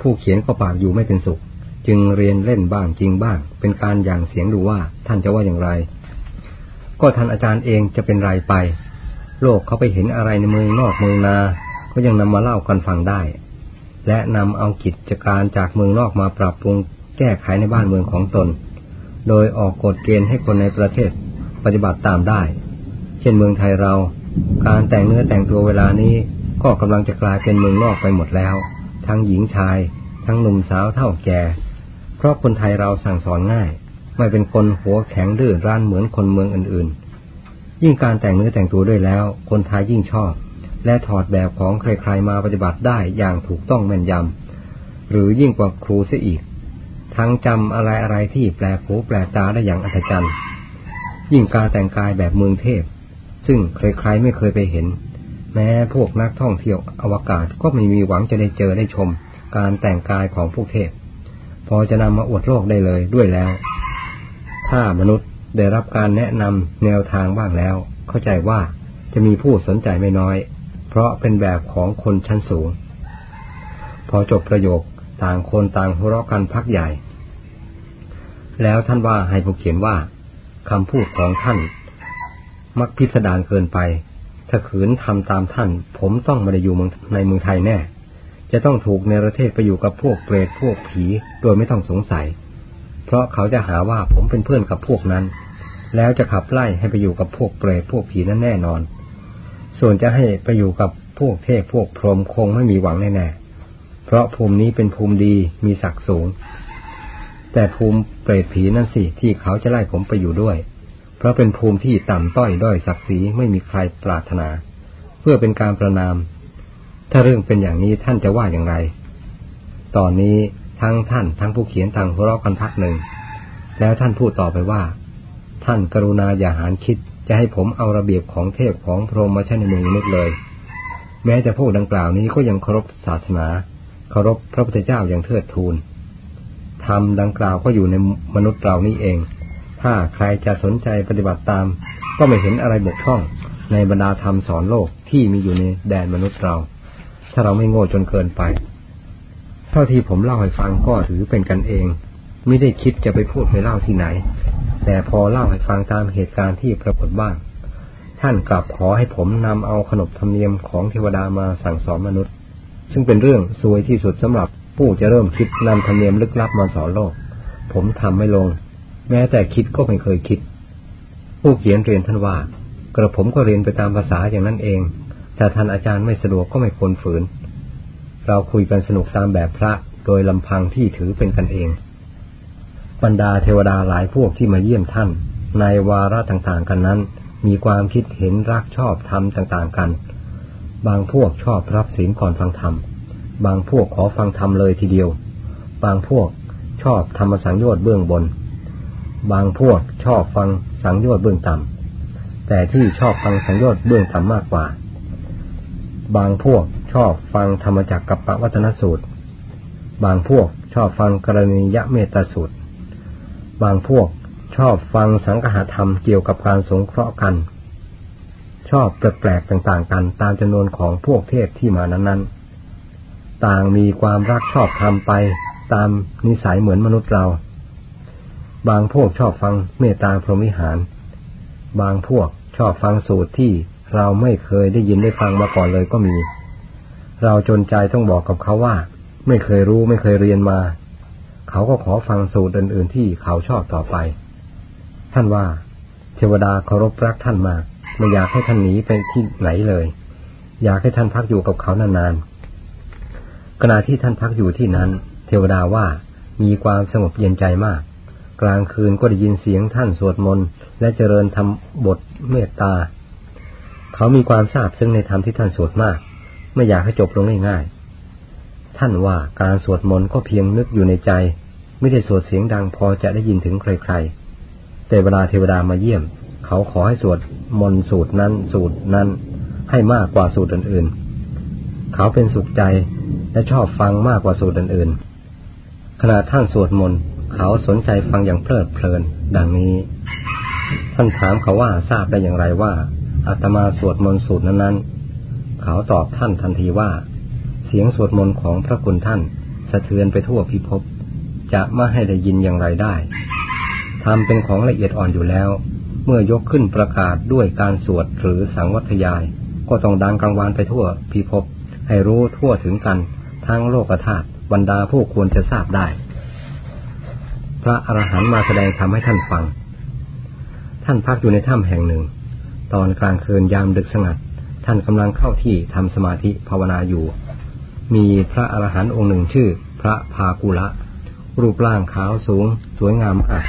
ผู้เขียนก็ปากอยู่ไม่เป็นสุข จึงเรียนเล่นบ้างจริงบ้าง เป็นการอย่างเสียงดูว่าท่านจะว่าอย่างไร ก็ท่านอาจารย์เองจะเป็นไรไป โลกเขาไปเห็นอะไรในเมืองนอกเมืองนาก็ยังนำมาเล่ากันฟังได้ และนำเอากิจการจากเมืองนอกมาปรับปรุงแก้ไขในบ้านเมืองของตน โดยออกกฎเกณฑ์ให้คนในประเทศปฏิบัติตามได้ เช่นเมืองไทยเรา การแต่งเนื้อแต่งตัวเวลานี้ก็กำลังจะกลายเป็นเมืองนอกไปหมดแล้ว ทั้งหญิงชาย ทั้งหนุ่มสาวเท่าแก่ ราะคนไทยเราสั่งสอนง่าย ไม่เป็นคนหัวแข็งดื้อร้านเหมือนคนเมืองอื่นๆ ยิ่งการแต่งเนื้อแต่งตัวด้วยแล้ว คนไทยยิ่งชอบ และถอดแบบของใครๆมาปฏิบัติได้อย่างถูกต้องแม่นยำหรือยิ่งกว่าครูเสียอีก ทั้งจำอะไรอะไรที่แปลกหูแปลกตาได้อย่างอัศจรรย์ยิ่งการแต่งกายแบบเมืองเทพ ซึ่งใครๆไม่เคยไปเห็น แม้พวกนักท่องเที่ยวอวกาศก็ไม่มีหวังจะได้เจอได้ชม การแต่งกายของพวกเทพ พอจะนำมาอวดโลกได้เลยด้วยแล้ว ถ้ามนุษย์ได้รับการแนะนำแนวทางบ้างแล้ว เข้าใจว่าจะมีผู้สนใจไม่น้อย เพราะเป็นแบบของคนชั้นสูง พอจบประโยคต่างคนต่างหัวเราะกันพักใหญ่ แล้วท่านว่าให้ผู้เขียนว่าคำพูดของท่าน มักพิสดารเกินไป ถ้าขืนทำตามท่าน ผมต้องมาได้อยู่ในเมืองไทยแน่ จะต้องถูกในประเทศไปอยู่กับพวกเปรตพวกผีโดยไม่ต้องสงสัย เพราะเขาจะหาว่าผมเป็นเพื่อนกับพวกนั้น แล้วจะขับไล่ให้ไปอยู่กับพวกเปรตพวกผีนั้นแน่นอน ส่วนจะให้ไปอยู่กับพวกเทพพวกพรหมคงไม่มีหวังแน่ๆเพราะภูมินี้เป็นภูมิดีมีศักดิ์สูง แต่ภูมิเปรตผีนั่นสิที่เขาจะไล่ผมไปอยู่ด้วย เพราะเป็นภูมิที่ต่ำต้อยด้อยศักดิ์ศรีไม่มีใครปรารถนา เพื่อเป็นการประนาม ถ้าเรื่องเป็นอย่างนี้ท่านจะว่าอย่างไร ตอนนี้ทั้งท่านทั้งผู้เขียนต่างหัวเราะกันพักหนึ่ง แล้วท่านพูดต่อไปว่า ท่านกรุณาอย่าหานคิดจะให้ผมเอาระเบียบของเทพของพรหมมาใช้ในเมืองมนุษย์เลย แม้แต่พวกดังกล่าวนี้ก็ยังเคารพศาสนา เคารพพระพุทธเจ้าอย่างเทิดทูนธรรมดังกล่าวก็อยู่ในมนุษย์เรานี้เอง ถ้าใครจะสนใจปฏิบัติตาม ก็ไม่เห็นอะไรบกพร่องในบรรดาธรรมสอนโลกที่มีอยู่ในแดนมนุษย์เรา ถ้าเราไม่โง่จนเกินไป เท่าที่ผมเล่าให้ฟังก็ถือเป็นกันเอง ไม่ได้คิดจะไปพูดไปเล่าที่ไหน แต่พอเล่าให้ฟังตามเหตุการณ์ที่ปรากฏบ้าง ท่านกลับขอให้ผมนำเอาขนบธรรมเนียมของเทวดามาสั่งสอนมนุษย์ ซึ่งเป็นเรื่องซวยที่สุดสำหรับผู้จะเริ่มคิดนำธรรมเนียมลึกลับมาสอนโลก ผมทำไม่ลง แม้แต่คิดก็ไม่เคยคิด ผู้เขียนเรียนท่านว่ากระผมก็เรียนไปตามภาษาอย่างนั้นเอง แต่ท่านอาจารย์ไม่สะดวกก็ไม่ควรฝืน เราคุยกันสนุกตามแบบพระโดยลำพังที่ถือเป็นกันเอง บรรดาเทวดาหลายพวกที่มาเยี่ยมท่าน ในวาระต่างๆกันนั้น มีความคิดเห็นรักชอบธรรมต่างๆกัน บางพวกชอบรับศีลก่อนฟังธรรม บางพวกขอฟังธรรมเลยทีเดียว บางพวกชอบธรรมสังโยชน์เบื้องบน บางพวกชอบฟังสังโยชน์เบื้องต่ำแต่ที่ชอบฟังสังโยชน์เบื้องต่ำมากกว่า บางพวกชอบฟังธรรมจักกับปวัฒนสูตร บางพวกชอบฟังกรณียะเมตสูตร บางพวกชอบฟังสังฆธรรมเกี่ยวกับการสงเคราะห์กัน ชอบแปลกๆต่างๆกันตามจำนวนของพวกเทพที่มานั้นๆ ต่างมีความรักชอบธรรมไปตามนิสัยเหมือนมนุษย์เรา บางพวกชอบฟังเมตตาพรหมิหาร บางพวกชอบฟังสูตรที่ เราไม่เคยได้ยินได้ฟังมาก่อนเลยก็มี เราจนใจต้องบอกกับเขาว่า ไม่เคยรู้ไม่เคยเรียนมา เขาก็ขอฟังสูตรอื่นๆที่เขาชอบต่อไป ท่านว่า เทวดาเคารพรักท่านมากไม่อยากให้ท่านหนีไปที่ไหนเลย อยากให้ท่านพักอยู่กับเขานานๆขณะที่ท่านพักอยู่ที่นั้น เทวดาว่ามีความสงบเย็นใจมาก กลางคืนก็ได้ยินเสียงท่านสวดมนต์และเจริญทำบทเมตตา เขามีความทราบซึ่งในธรรมที่ท่านสวดมาก ไม่อยากให้จบลงง่ายๆ ท่านว่าการสวดมนต์ก็เพียงนึกอยู่ในใจ ไม่ได้สวดเสียงดังพอจะได้ยินถึงใครๆ แต่เวลาเทวดามาเยี่ยม เขาขอให้สวดมนต์สูตรนั้นสูตรนั้นให้มากกว่าสูตรอื่นๆ เขาเป็นสุขใจและชอบฟังมากกว่าสูตรอื่นๆ ขณะท่านสวดมนต์เขาสนใจฟังอย่างเพลิดเพลิน ดังนี้ ท่านถามเขาว่าทราบได้อย่างไรว่า อาตมาสวดมนต์สูตรนั้นๆ เขาตอบท่านทันทีว่า เสียงสวดมนต์ของพระคุณท่าน สะเทือนไปทั่วพิภพจะไม่ให้ได้ยินอย่างไรได้ทำเป็นของละเอียดอ่อนอยู่แล้ว เมื่อยกขึ้นประกาศด้วยการสวดหรือสังวัตยาย ก็ต้องดังกังวานไปทั่วพิภพให้รู้ทั่วถึงกันทั้งโลกธาตุบรรดาผู้ควรจะทราบได้ พระอรหันต์มาแสดงทำให้ท่านฟัง ท่านพักอยู่ในถ้ำแห่งหนึ่ง ตอนกลางคืนยามดึกสงัด ท่านกำลังเข้าที่ทำสมาธิภาวนาอยู่ มีพระอรหันต์องค์หนึ่งชื่อ พระพากุละ รูปร่างขาวสูง สวยงามมาก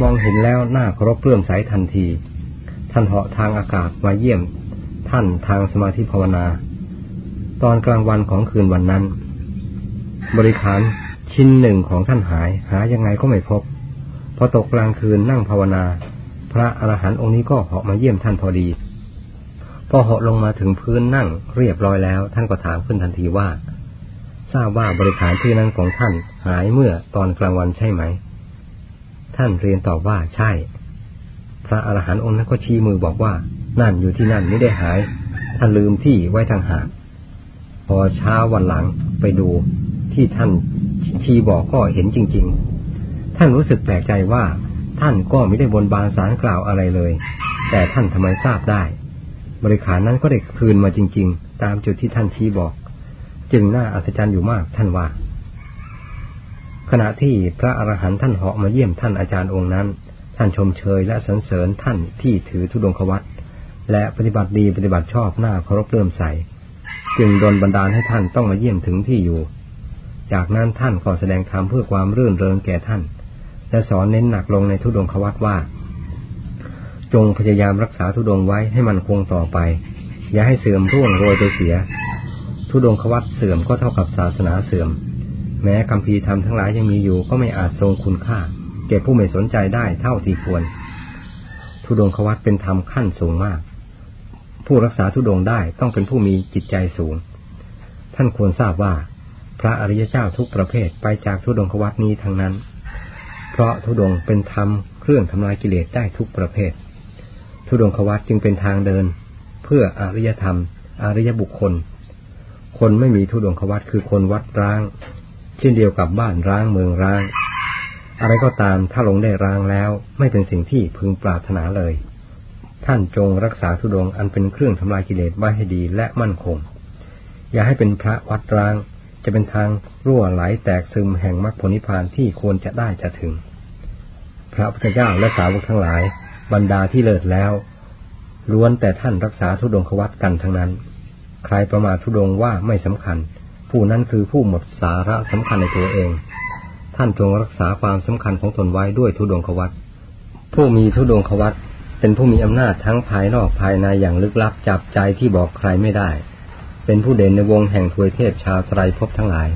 มองเห็นแล้วหน้าเคารพเลื่อมใสทันที ท่านเหาะทางอากาศมาเยี่ยม ท่านทางสมาธิภาวนา ตอนกลางวันของคืนวันนั้น บริขารชิ้นหนึ่งของท่านหาย หายังไงก็ไม่พบพอตกกลางคืนนั่งภาวนา พระอรหันต์องค์นี้ก็เหาะมาเยี่ยมท่านพอดี พอเหาะลงมาถึงพื้นนั่งเรียบร้อยแล้ว ท่านก็ถามขึ้นทันทีว่า ทราบว่าบริขารที่นั้นของท่านหายเมื่อตอนกลางวันใช่ไหม ท่านเรียนตอบว่าใช่ พระอรหันต์องค์นั้นก็ชี้มือบอกว่า นั่นอยู่ที่นั่นไม่ได้หาย ท่านลืมที่ไว้ทางหากพอเช้าวันหลังไปดูที่ท่านชี้บอกก็เห็นจริง ๆ ท่านรู้สึกแปลกใจว่า ท่านก็ไม่ได้บนบานสารกล่าวอะไรเลย แต่ท่านทำไมทราบได้ บริขารนั้นก็ได้คืนมาจริง ๆ ตามจุดที่ท่านชี้บอก จึงน่าอัศจรรย์อยู่มากท่านว่า ขณะที่พระอรหันต์ท่านเหาะมาเยี่ยมท่านอาจารย์องค์นั้น ท่านชมเชยและสรรเสริญท่านที่ถือธุดงควัตและปฏิบัติดีปฏิบัติชอบหน้าเคารพเลื่อมใสจึงดนบันดาลให้ท่านต้องมาเยี่ยมถึงที่อยู่ จากนั้นท่านก็แสดงธรรมเพื่อความรื่นเริงแก่ท่าน และสอนเน้นหนักลงในทุดงควัตว่า จงพยายามรักษาทุดงไว้ให้มันคงต่อไป อย่าให้เสื่อมร่วงโรยไปเสีย ทุดงควัตเสื่อมก็เท่ากับศาสนาเสื่อม แม้คำพีธรรมทั้งหลายยังมีอยู่ก็ไม่อาจทรงคุณค่าแก่ผู้ไม่สนใจได้เท่าที่ควร ทุดงควัตเป็นธรรมขั้นสูงมาก ผู้รักษาทุดงได้ต้องเป็นผู้มีจิตใจสูง ท่านควรทราบว่า พระอริยเจ้าทุกประเภทไปจากทุดงควัตนี้ทั้งนั้น เพราะทุดงเป็นธรรมเครื่องทำลายกิเลสได้ทุกประเภท ทุดงควัตจึงเป็นทางเดิน เพื่ออริยธรรม อริยบุคคล คนไม่มีทุดงควัตคือคนวัดร้าง เช่นเดียวกับบ้านร้างเมืองร้าง อะไรก็ตามถ้าลงได้ร้างแล้วไม่เป็นสิ่งที่พึงปรารถนาเลย ท่านจงรักษาทุดงอันเป็นเครื่องทำลายกิเลสไว้ให้ดีและมั่นคง อย่าให้เป็นพระวัดร้าง จะเป็นทางรั่วไหลแตกซึมแห่งมรรคผลนิพพานที่ควรจะได้จะถึง พระพุทธเจ้าและสาวกทั้งหลาย บรรดาที่เลิศแล้ว ล้วนแต่ท่านรักษาทุดงควัตกันทั้งนั้น ใครประมาททุดงว่าไม่สำคัญ ผู้นั้นคือผู้หมดสาระสำคัญในตัวเอง ท่านจงรักษาความสำคัญของตนไว้ด้วยทุดงควัตผู้มีทุดงควัตเป็นผู้มีอำนาจทั้งภายนอกภายในอย่างลึกลับจับใจที่บอกใครไม่ได้ เป็นผู้เด่นในวงแห่งทวยเทพชาวไตรภพทั้งหลาย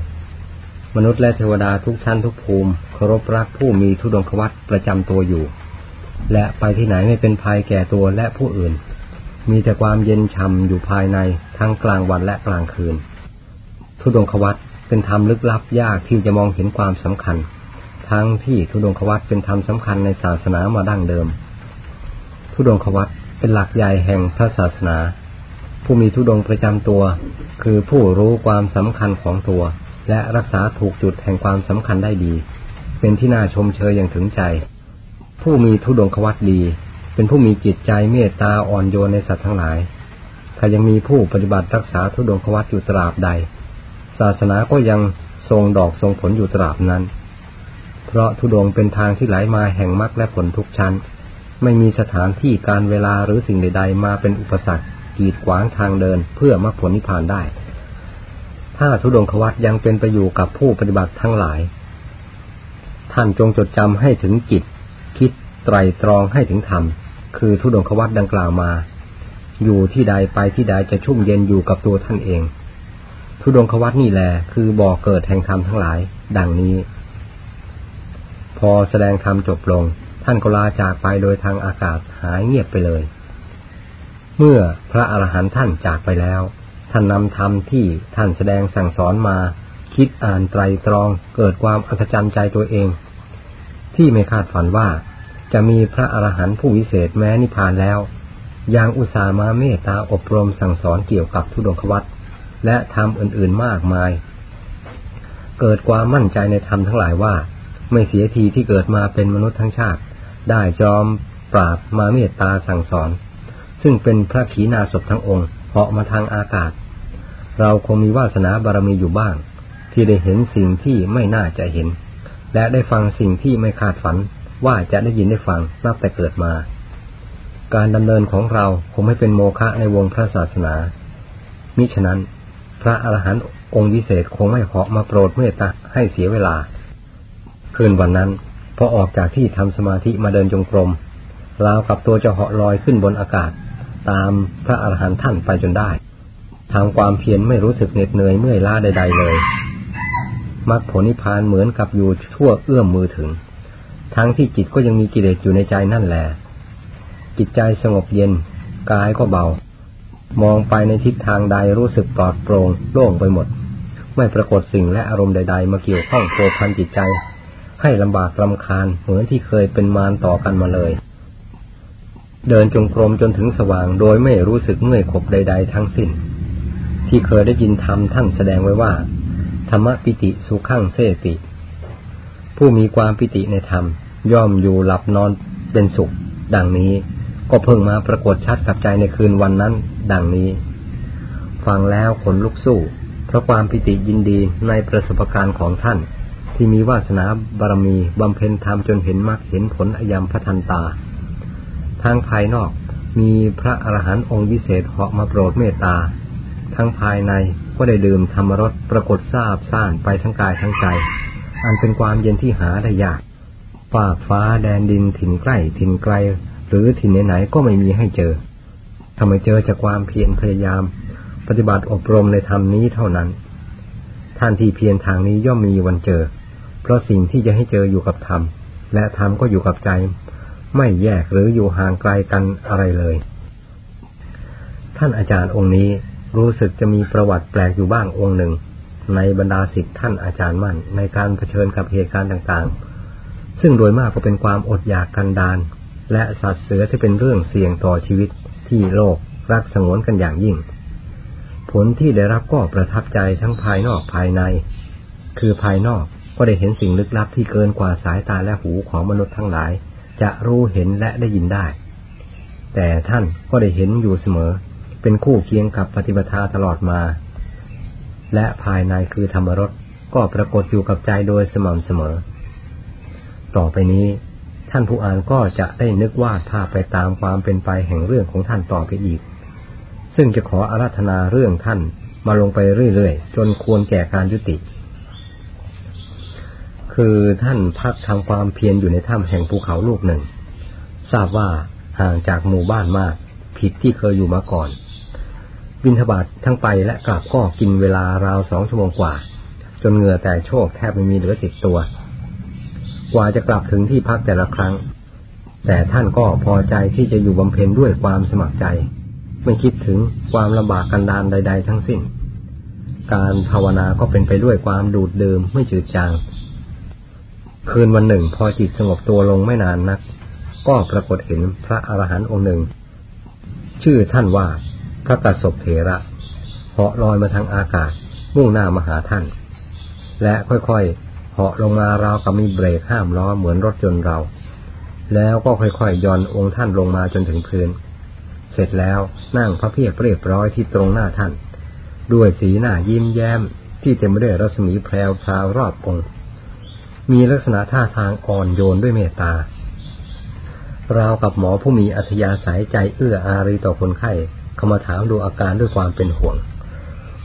มนุษย์และเทวดาทุกชั้นทุกภูมิเคารพรักผู้มีทุดงควัตประจำตัวอยู่ และไปที่ไหนไม่เป็นภัยแก่ตัวและผู้อื่น มีแต่ความเย็นช่ำอยู่ภายในทั้งกลางวันและกลางคืน ทุดงควัตเป็นธรรมลึกลับยากที่จะมองเห็นความสำคัญ ทั้งที่ทุดงควัตเป็นธรรมสำคัญในศาสนามาดั้งเดิม ทุดงควัตเป็นหลักใหญ่แห่งพระศาสนา ผู้มีทุดงประจำตัว คือผู้รู้ความสำคัญของตัว และรักษาถูกจุดแห่งความสำคัญได้ดี เป็นที่น่าชมเชยอย่างถึงใจ ผู้มีทุดงควัตดี เป็นผู้มีจิตใจเมตตาอ่อนโยนในสัตว์ทั้งหลาย ถ้ายังมีผู้ปฏิบัติรักษาทุดงควัตอยู่ตราบใด ศาสนาก็ยังทรงดอกทรงผลอยู่ตราบนั้น เพราะทุดงเป็นทางที่ไหลามาแห่งมรรคและผลทุกชั้น ไม่มีสถานที่การเวลาหรือสิ่งใดๆมาเป็นอุปสรรค กีดขวางทางเดินเพื่อมรรคผลนิพพานได้ ถ้าทุดงควัตยังเป็นไปอยู่กับผู้ปฏิบัติทั้งหลาย ท่านจงจดจำให้ถึงจิต คิดไตรตรองให้ถึงธรรม คือทุดงควัตดังกล่าวมา อยู่ที่ใดไปที่ใดจะชุ่มเย็นอยู่กับตัวท่านเอง ทุดงควัตนี่แหละคือบ่อเกิดแห่งธรรมทั้งหลาย ดังนี้ พอแสดงธรรมจบลง ท่านก็ลาจากไปโดยทางอากาศหายเงียบไปเลย เมื่อพระอรหันต์ท่านจากไปแล้ว ท่านนำธรรมที่ท่านแสดงสั่งสอนมา คิดอ่านไตรตรองเกิดความอัศจรรย์ใจตัวเอง ที่ไม่คาดฝันว่า จะมีพระอรหันต์ผู้วิเศษแม้นิพพานแล้ว ยังอุตส่าห์มาเมตตาอบรมสั่งสอนเกี่ยวกับทุดงควัตและทำอื่นๆมากมาย เกิดความมั่นใจในธรรมทั้งหลายว่า ไม่เสียทีที่เกิดมาเป็นมนุษย์ทั้งชาติ ได้จอมปราบมาเมตตาสั่งสอน ซึ่งเป็นพระขีณาสพทั้งองค์เหาะมาทางอากาศ เราคงมีวาสนาบารมีอยู่บ้าง ที่ได้เห็นสิ่งที่ไม่น่าจะเห็น และได้ฟังสิ่งที่ไม่คาดฝันว่าจะได้ยินได้ฟังนับแต่เกิดมา การดำเนินของเราคงไม่เป็นโมฆะในวงพระศาสนา มิฉะนั้น พระอรหันต์องค์วิเศษคงไม่เหาะมาโปรดเมตตาให้เสียเวลา คืนวันนั้นพอออกจากที่ทำสมาธิมาเดินจงกรมราวกับตัวจะเหาะลอยขึ้นบนอากาศ ตามพระอรหันต์ท่านไปจนได้ทำความเพียรไม่รู้สึกเหน็ดเหนื่อยเมื่อยล้าใด ๆ เลยมรรคผลนิพพานเหมือนกับอยู่ทั่วเอื้อมมือถึง ทั้งที่จิตก็ยังมีกิเลสอยู่ในใจนั่นแหละจิตใจสงบเย็น กายก็เบา มองไปในทิศทางใดรู้สึกปลอดโปร่งโล่งไปหมด ไม่ปรากฏสิ่งและอารมณ์ใด ๆ มาเกี่ยวข้องโผพันจิตใจ ให้ลำบากลำคาญเหมือนที่เคยเป็นมารต่อกันมาเลย เดินจงกรมจนถึงสว่างโดยไม่รู้สึกเมื่อยขบใด ๆ ทั้งสิ้น ที่เคยได้ยินธรรมท่านแสดงไว้ว่า ธรรมปิติสุขังเสติ ผู้มีความปิติในธรรม ย่อมอยู่หลับนอนเป็นสุข ดังนี้ก็เพิ่งมาปรากฏชัดกับใจในคืนวันนั้น ดังนี้ ฟังแล้วขนลุกสู้เพราะความปิติยินดีในประสบการณ์ของท่าน ที่มีวาสนาบารมีบำเพ็ญธรรมจนเห็นมรรคเห็นผลอยมพัทันตา ทางภายนอกมีพระอรหันต์องค์วิเศษเหาะมาโปรดเมตตา ทั้งภายในก็ได้ดื่มธรรมรสปรากฏทราบซ่านไปทั้งกายทั้งใจ อันเป็นความเย็นที่หาได้ยากฝากฟ้าแดนดินถิ่นใกล้ถิ่นไกล หรือที่นไหนๆก็ไม่มีให้เจอทำไมเจอจากความเพียรพยายาม ปฏิบัติอบรมในธรรมนี้เท่านั้น ท่านที่เพียรทางนี้ย่อมมีวันเจอ เพราะสิ่งที่จะให้เจออยู่กับธรรมและธรรมก็อยู่กับใจ ไม่แยกหรืออยู่ห่างไกลกันอะไรเลย ท่านอาจารย์องค์นี้รู้สึกจะมีประวัติแปลกอยู่บ้างองค์หนึ่ง ในบรรดาสิทธิท่านอาจารย์มั่น ในการเผชิญกับเหตุการณ์ต่างๆ ซึ่งโดยมากก็เป็นความอดอยากกันดานและสัตว์เสือที่เป็นเรื่องเสี่ยงต่อชีวิตที่โลกรักสงวนกันอย่างยิ่ง ผลที่ได้รับก็ประทับใจทั้งภายนอกภายใน คือภายนอกก็ได้เห็นสิ่งลึกลับที่เกินกว่าสายตาและหูของมนุษย์ทั้งหลาย จะรู้เห็นและได้ยินได้ แต่ท่านก็ได้เห็นอยู่เสมอ เป็นคู่เคียงกับปฏิปทาตลอดมา และภายในคือธรรมรสก็ปรากฏอยู่กับใจโดยสม่ำเสมอ ต่อไปนี้ ท่านผู้อ่านก็จะได้นึกวาดภาพไปตามความเป็นไปแห่งเรื่องของท่านต่อไปอีก ซึ่งจะขออาราธนาเรื่องท่านมาลงไปเรื่อยๆ จนควรแก่การยุติ คือท่านพักทำความเพียรอยู่ในถ้ำแห่งภูเขาลูกหนึ่ง ทราบว่าห่างจากหมู่บ้านมาก ผิดที่เคยอยู่มาก่อน บินทบาททั้งไปและกลับก็กินเวลาราวสองชั่วโมงกว่า จนเหงื่อแต่โชคแทบไม่มีเหลือติดตัว กว่าจะกลับถึงที่พักแต่ละครั้ง แต่ท่านก็พอใจที่จะอยู่บำเพ็ญด้วยความสมัครใจ ไม่คิดถึงความลำบากกันดานใด ๆ ทั้งสิ้น การภาวนาก็เป็นไปด้วยความดูดเดิมไม่จืดจาง คืนวันหนึ่งพอจิตสงบตัวลงไม่นานนัก ก็ปรากฏเห็นพระอรหันต์องค์หนึ่ง ชื่อท่านว่าพระกัสสเถระเหาะลอยมาทางอากาศมุ่งหน้ามาหาท่าน และค่อยๆเหาะลงมาราวกับมีเบรกห้ามล้อเหมือนรถยนต์เรา แล้วก็ค่อยๆย่อนองค์ท่านลงมาจนถึงพื้น เสร็จแล้วนั่งพระเพียรเรียบร้อยที่ตรงหน้าท่าน ด้วยสีหน้ายิ้มแย้มที่เต็มไปด้วยรัศมีแพรวพราวรอบองค์ มีลักษณะท่าทางอ่อนโยนด้วยเมตตา ราวกับหมอผู้มีอัธยาศัยใจเอื้ออารีต่อคนไข้เข้ามาถามดูอาการด้วยความเป็นห่วง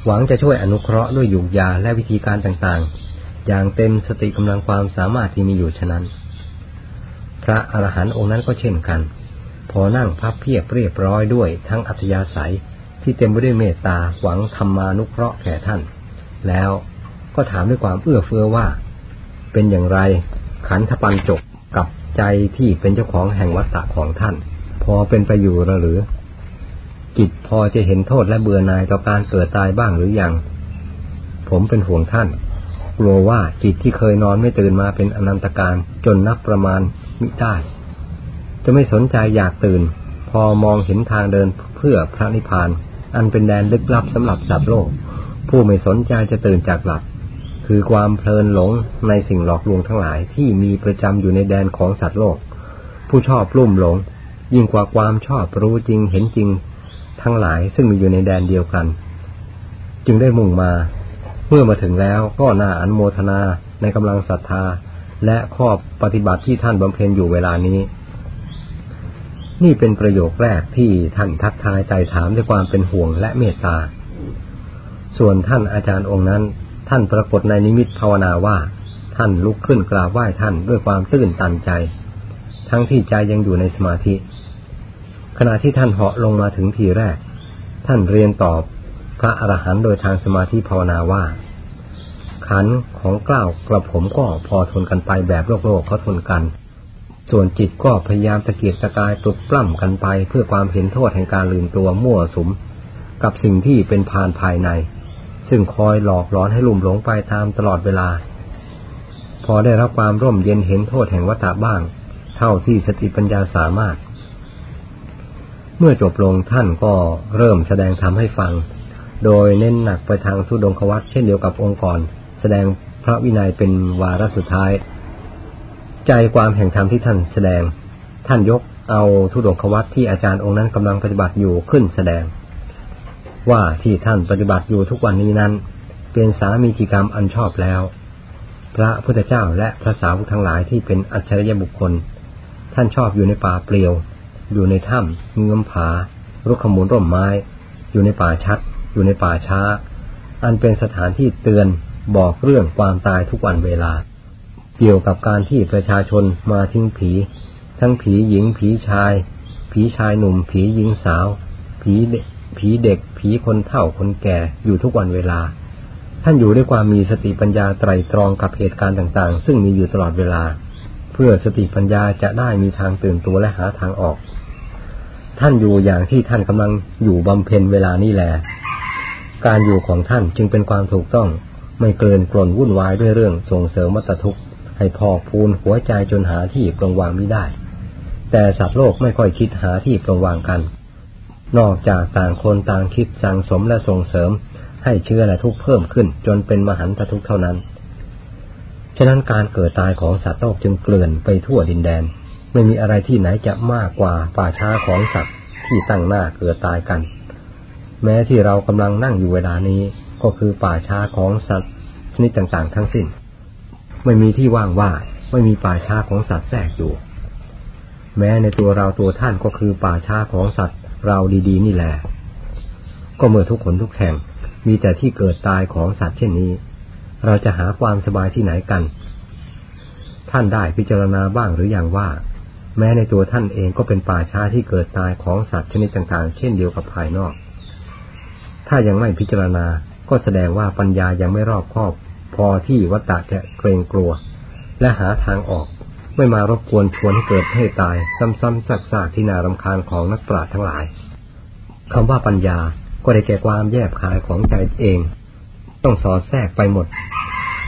หวังจะช่วยอนุเคราะห์ด้วยยุกยาและวิธีการต่างๆ อย่างเต็มสติกำลังความสามารถที่มีอยู่ฉะนั้น พระอรหันต์องค์นั้นก็เช่นกัน พอนั่งพับเพียบเรียบร้อยด้วยทั้งอัธยาศัยที่เต็มไปด้วยเมตตาหวังธรรมานุเคราะห์แก่ท่าน แล้วก็ถามด้วยความเอื้อเฟื้อว่า เป็นอย่างไร ขันธปันจกกับใจที่เป็นเจ้าของแห่งวัฏฏะของท่าน พอเป็นไปอยู่หรือจิตพอจะเห็นโทษและเบื่อหน่ายต่อการเกิดตายบ้างหรือยัง ผมเป็นห่วงท่าน กลัวว่าจิตที่เคยนอนไม่ตื่นมาเป็นอนันตการจนนับประมาณมิได้ จะไม่สนใจอยากตื่น พอมองเห็นทางเดินเพื่อพระนิพพาน อันเป็นแดนลึกลับสำหรับสัตว์โลก ผู้ไม่สนใจจะตื่นจากหลับ คือความเพลินหลงในสิ่งหลอกลวงทั้งหลายที่มีประจำอยู่ในแดนของสัตว์โลก ผู้ชอบลุ่มหลง ยิ่งกว่าความชอบรู้จริงเห็นจริงทั้งหลายซึ่งมีอยู่ในแดนเดียวกัน จึงได้มุ่งมา เมื่อมาถึงแล้วก็น่าอันโมทนาในกำลังศรัทธา และข้อปฏิบัติที่ท่านบำเพ็ญอยู่เวลานี้ นี่เป็นประโยคแรกที่ท่านทักทายไต่ถามด้วยความเป็นห่วงและเมตตาส่วนท่านอาจารย์องค์นั้น ท่านปรากฏในนิมิตภาวนาว่า ท่านลุกขึ้นกราบไหว้ท่านด้วยความตื้นตันใจ ทั้งที่ใจยังอยู่ในสมาธิ ขณะที่ท่านเหาะลงมาถึงทีแรก ท่านเรียนตอบพระอรหันต์โดยทางสมาธิภาวนาว่า ขันของกล้าวกระผมก็พอทนกันไปแบบโลกโลกเขาทนกัน ส่วนจิตก็พยายามตะเกียกตะกายปลุกปล้ำกันไป เพื่อความเห็นโทษแห่งการลืมตัวมั่วสุม กับสิ่งที่เป็นพานภายใน ซึ่งคอยหลอกหลอนให้ลุ่มหลงไปตามตลอดเวลา พอได้รับความร่มเย็นเห็นโทษแห่งวัฏบ้าง เท่าที่สติปัญญาสามารถ เมื่อจบลงท่านก็เริ่มแสดงธรรมให้ฟัง โดยเน้นหนักไปทางทุดงควัตเช่นเดียวกับองค์กร แสดงพระวินัยเป็นวาระสุดท้าย ใจความแห่งธรรมที่ท่านแสดง ท่านยกเอาทุดงควัตที่อาจารย์องค์นั้นกำลังปฏิบัติอยู่ขึ้นแสดง ว่าที่ท่านปฏิบัติอยู่ทุกวันนี้นั้น เป็นสามีจิกรรมอันชอบแล้ว พระพุทธเจ้าและพระสาวกทั้งหลายที่เป็นอัจฉริยบุคคล ท่านชอบอยู่ในป่าเปลี่ยว อยู่ในถ้ำเงื้อมผารุกขมูลร่มไม้ อยู่ในป่าชัด อยู่ในป่าช้า อันเป็นสถานที่เตือนบอกเรื่องความตายทุกวันเวลา เกี่ยวกับการที่ประชาชนมาทิ้งผี ทั้งผีหญิงผีชาย ผีชายหนุ่ม ผีหญิงสาว ผี ผีเด็ก ผีคนเฒ่าคนแก่อยู่ทุกวันเวลา ท่านอยู่ด้วยความมีสติปัญญาไตรตรองกับเหตุการณ์ต่างๆ ซึ่งมีอยู่ตลอดเวลา เพื่อสติปัญญาจะได้มีทางตื่นตัวและหาทางออก ท่านอยู่อย่างที่ท่านกำลังอยู่บำเพ็ญเวลานี้แหละการอยู่ของท่านจึงเป็นความถูกต้อง ไม่เกินกลนวุ่นวายด้วยเรื่องส่งเสริมมัตทุกข์ให้พอกพูนหัวใจจนหาที่ปรงวางไม่ได้ แต่สัตว์โลกไม่ค่อยคิดหาที่ปรงวางกัน นอกจากต่างคนต่างคิดสั่งสมและส่งเสริม ให้เชื่อและทุกข์เพิ่มขึ้น จนเป็นมหันตทุกข์เท่านั้น ฉะนั้นการเกิดตายของสัตว์โลกจึงเกลื่อนไปทั่วดินแดน ไม่มีอะไรที่ไหนจะมากกว่าป่าช้าของสัตว์ที่ตั้งหน้าเกิดตายกัน แม้ที่เรากำลังนั่งอยู่เวลานี้ก็คือป่าช้าของสัตว์ชนิดต่างๆ ทั้งสิ้น ไม่มีที่ว่างว่าไม่มีป่าช้าของสัตว์แทรกอยู่ แม้ในตัวเราตัวท่านก็คือป่าช้าของสัตว์ เราดีๆ นี่แหละก็เมื่อทุกคนทุกแห่ง มีแต่ที่เกิดตายของสัตว์เช่นนี้ เราจะหาความสบายที่ไหนกัน ท่านได้พิจารณาบ้างหรืออยังว่า แม้ในตัวท่านเองก็เป็นป่าช้าที่เกิดตายของสัตว์ชนิดต่างๆ เช่นเดียวกับภายนอก ถ้ายังไม่พิจารณาก็แสดงว่าปัญญายังไม่รอบคอบ พอที่วัตตะจะเกรงกลัว และหาทางออก ไม่มารบกวนชวนให้เกิดให้ตาย ซ้ำๆซักๆที่น่ารำคาญของนักปราชญ์ทั้งหลายคำว่าปัญญาก็ได้แก่ความแยบคายของใจเอง ต้องสอดแทรกไปหมด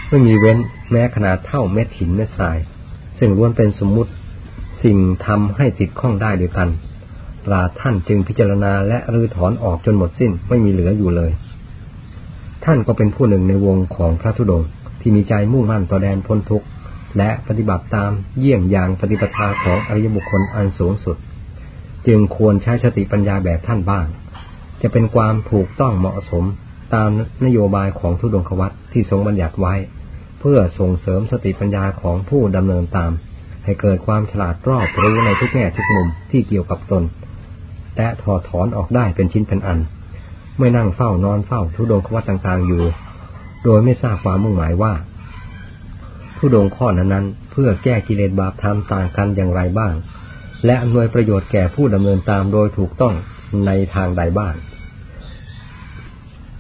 ไม่มีเว้นแม้ขนาดเท่าเม็ดหินเม็ดทราย ซึ่งล้วนเป็นสมมุติสิ่งทำให้ติดข้องได้ด้วยกันปราท่านจึงพิจารณาและรื้อถอนออกจนหมดสิ้นไม่มีเหลืออยู่เลย ท่านก็เป็นผู้หนึ่งในวงของพระธุดงค์ที่มีใจมุ่งมั่นต่อแดนพ้นทุกข์ และปฏิบัติตามเยี่ยงอย่างปฏิปทาของอริยบุคคลอันสูงสุด จึงควรใช้สติปัญญาแบบท่านบ้าง จะเป็นความถูกต้องเหมาะสมตามนโยบายของทุดงควัตที่ทรงบัญญัติไว้ เพื่อส่งเสริมสติปัญญาของผู้ดำเนินตาม ให้เกิดความฉลาดรอบรู้ในทุกแง่ทุกมุมที่เกี่ยวกับตน และถอดถอนออกได้เป็นชิ้นเป็นอัน ไม่นั่งเฝ้านอนเฝ้าทุดงควัตต่างๆอยู่ โดยไม่ทราบความมุ่งหมายว่า ทุดงข้อนั้นๆ เพื่อแก้กิเลสบาปธรรมต่างกันอย่างไรบ้าง และอำนวยประโยชน์แก่ผู้ดำเนินตามโดยถูกต้องในทางใดบ้าง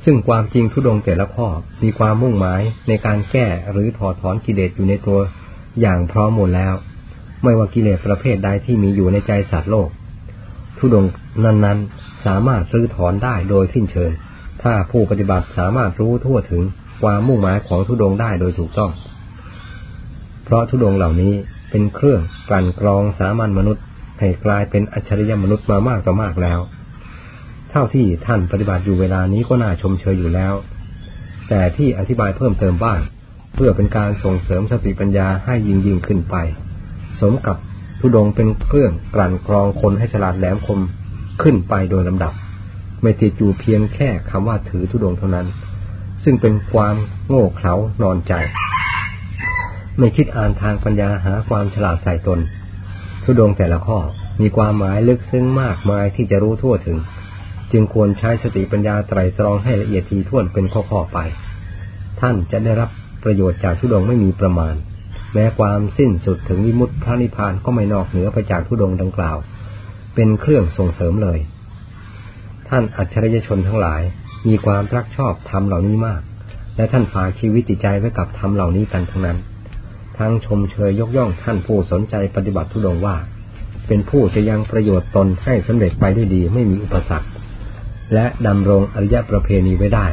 ซึ่งความจริงทุดงแต่ละข้อมีความมุ่งหมายในการแก้หรือถอดถอนกิเลสอยู่ในตัวอย่างพร้อมหมดแล้ว ไม่ว่ากิเลสประเภทใดที่มีอยู่ในใจสัตว์โลกทุดงนั้นๆ สามารถรื้อถอนได้โดยสิ้นเชิง ถ้าผู้ปฏิบัติสามารถรู้ทั่วถึงความมุ่งหมายของทุดงได้โดยถูกต้อง เพราะทุดงเหล่านี้เป็นเครื่องกลั่นกรองสามัญมนุษย์ ให้กลายเป็นอัจฉริยมนุษย์มามากต่อมากแล้ว เท่าที่ท่านปฏิบัติอยู่เวลานี้ก็น่าชมเชยอยู่แล้ว แต่ที่อธิบายเพิ่มเติมบ้าง เพื่อเป็นการส่งเสริมสติปัญญาให้ยิ่งยิ่งขึ้นไป สมกับทุดงเป็นเครื่องกลั่นกรองคนให้ฉลาดแหลมคมขึ้นไปโดยลำดับ ไม่ติดอยู่เพียงแค่คำว่าถือทุดงเท่านั้น ซึ่งเป็นความโง่เขลานอนใจ ไม่คิดอ่านทางปัญญาหาความฉลาดใส่ตน ทุดงแต่ละข้อมีความหมายลึกซึ้งมากมายที่จะรู้ทั่วถึง จึงควรใช้สติปัญญาไตรตรองให้ละเอียดทีท่วนเป็นข้อๆไป ท่านจะได้รับประโยชน์จากทุดงไม่มีประมาณ แม้ความสิ้นสุดถึงวิมุตติพระนิพพานก็ไม่นอกเหนือไปจากทุดงดังกล่าว เป็นเครื่องส่งเสริมเลย ท่านอัจฉริยชนทั้งหลายมีความรักชอบธรรมเหล่านี้มาก และท่านฝากชีวิตจิตใจไว้กับธรรมเหล่านี้กันทั้งนั้น ทั้งชมเชยยกย่องท่านผู้สนใจปฏิบัติทุดงว่า เป็นผู้จะยังประโยชน์ตนให้สำเร็จไปด้วยดีไม่มีอุปสรรค และดำรงอริยประเพณีไว้ได้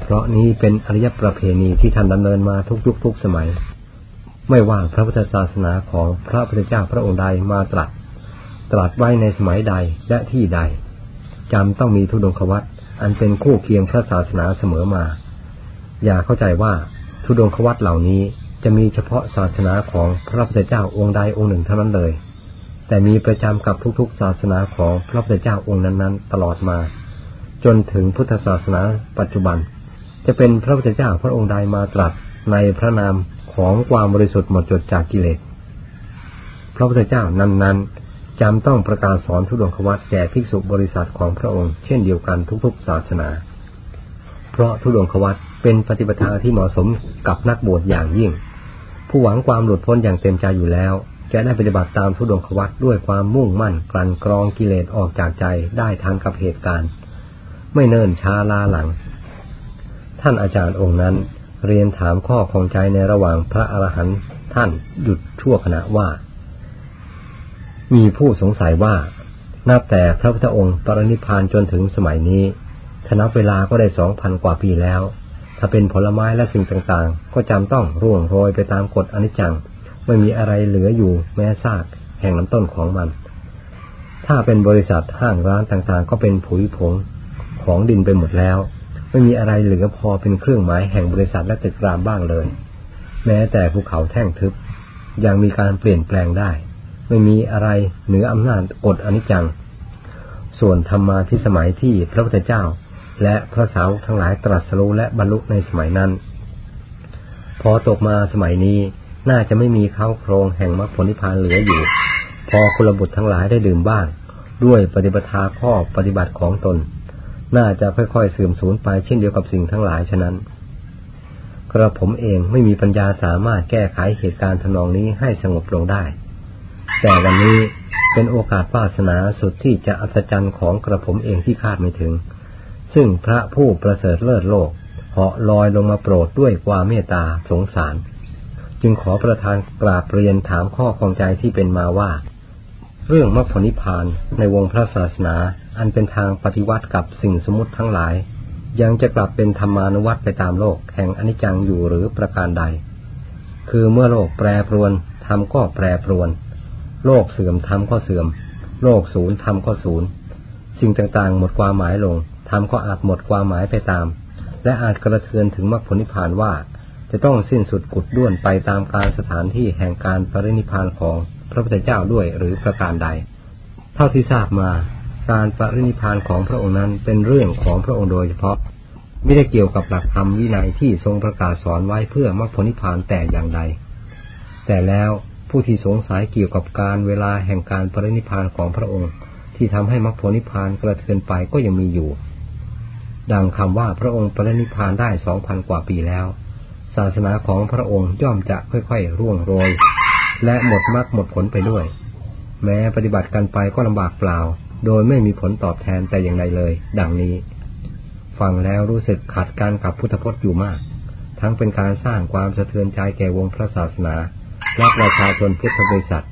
เพราะนี้เป็นอริยประเพณีที่ท่านดำเนินมาทุกยุคทุกสมัย ไม่ว่าพระพุทธศาสนาของพระพุทธเจ้าพระองค์ใดมาตรัส ตรัสไว้ในสมัยใดและที่ใดจำต้องมีทุดงควัตอันเป็นคู่เคียงพระศาสนาเสมอมา อย่าเข้าใจว่าทุดงควัตเหล่านี้ จะมีเฉพาะศาสนาของพระพุทธเจ้าองค์ใดองค์หนึ่งเท่านั้นเลย แต่มีประจำกับทุกๆ ศาสนาของพระพุทธเจ้าองค์นั้นๆ ตลอดมา จนถึงพุทธศาสนาปัจจุบัน จะเป็นพระพุทธเจ้าพระองค์ใดมาตรัสในพระนามของความบริสุทธิ์หมดจดจากกิเลส พระพุทธเจ้านั้นๆจำต้องประกาศสอนทุดงควัตแก่ภิกษุบริษัทของพระองค์เช่นเดียวกันทุกๆ ศาสนา เพราะทุดงควัตเป็นปฏิปทาที่เหมาะสมกับนักบวชอย่างยิ่ง ผู้หวังความหลุดพ้นอย่างเต็มใจอยู่แล้ว จะได้ปฏิบัติตามทุดงควัตด้วยความมุ่งมั่นกลั่นกรองกิเลสออกจากใจได้ทันกับเหตุการณ์ ไม่เนิ่นช้าลาหลัง ท่านอาจารย์องค์นั้น เรียนถามข้อของใจในระหว่างพระอรหันต์ท่านหยุดชั่วขณะว่า มีผู้สงสัยว่านับแต่พระพุทธองค์ปรินิพานจนถึงสมัยนี้ถนับเวลาก็ได้สองพันกว่าปีแล้ว ถ้าเป็นผลไม้และสิ่งต่างๆ ก็จำต้องร่วงโรยไปตามกฎอนิจจัง ไม่มีอะไรเหลืออยู่แม้ซากแห่งลำต้นของมัน ถ้าเป็นบริษัทห้างร้านต่างๆ ก็เป็นผุยผงของดินไปหมดแล้ว ไม่มีอะไรเหลือพอเป็นเครื่องหมายแห่งบริษัทและตึกรามบ้างเลย แม้แต่ภูเขาแท่งทึบ ยังมีการเปลี่ยนแปลงได้ ไม่มีอะไรเหนืออำนาจกฎอนิจจัง ส่วนธรรมาที่สมัยที่พระพุทธเจ้า และพระสาวทั้งหลายตรัสรู้และบรรลุในสมัยนั้น พอตกมาสมัยนี้น่าจะไม่มีเข้าโครงแห่งมรรคผลนิพพานเหลืออยู่ พอคุณบุตรทั้งหลายได้ดื่มบ้าง ด้วยปฏิบัติข้อปฏิบัติของตน น่าจะค่อยๆเสื่อมสูญไปเช่นเดียวกับสิ่งทั้งหลายฉะนั้น กระผมเองไม่มีปัญญาสามารถแก้ไขเหตุการณ์ทนองนี้ให้สงบลงได้ แต่วันนี้เป็นโอกาสวาสนาสุดที่จะอัศจรรย์ของกระผมเองที่คาดไม่ถึง ซึ่งพระผู้ประเสริฐเลิศโลกเหาะลอยลงมาโปรดด้วยความเมตตาสงสาร จึงขอประธานกราบเรียนถามข้อข้องใจที่เป็นมาว่า เรื่องมรรคผลนิพพานในวงพระศาสนา อันเป็นทางปฏิวัติกับสิ่งสมมติทั้งหลาย ยังจะกลับเป็นธรรมานุวัตไปตามโลกแห่งอนิจจังอยู่หรือประการใด คือเมื่อโลกแปรปรวนธรรมก็แปรปรวน โลกเสื่อมธรรมก็เสื่อม โลกศูนย์ธรรมก็ศูนย์สิ่งต่างๆ หมดความหมายลง ธรรมก็อาจหมดความหมายไปตาม และอาจกระเทือนถึงมรรคผลนิพพานว่า จะต้องสิ้นสุดกุดด้วนไปตามการสถานที่แห่งการปรินิพานของพระพุทธเจ้าด้วยหรือประการใด เท่าที่ทราบมาการปรินิพานของพระองค์นั้นเป็นเรื่องของพระองค์โดยเฉพาะ ไม่ได้เกี่ยวกับหลักธรรมวินัยที่ทรงประกาศสอนไว้เพื่อมรรคผลนิพพานแต่อย่างใด แต่แล้วผู้ที่สงสัยเกี่ยวกับการเวลาแห่งการปรินิพานของพระองค์ ที่ทำให้มรรคผลนิพพานกระเทือนไปก็ยังมีอยู่ ดังคำว่าพระองค์ปรินิพานได้สองพันกว่าปีแล้ว ศาสนาของพระองค์ย่อมจะค่อยๆ ร่วงโรย และหมดมรรคหมดผลไปด้วย แม้ปฏิบัติกันไปก็ลำบากเปล่า โดยไม่มีผลตอบแทนแต่อย่างใดเลย ดังนี้ ฟังแล้วรู้สึกขัดกันกับพุทธพจน์อยู่มาก ทั้งเป็นการสร้างความสะเทือนใจแก่วงพระศาสนาและประชาชนพุทธบริษัท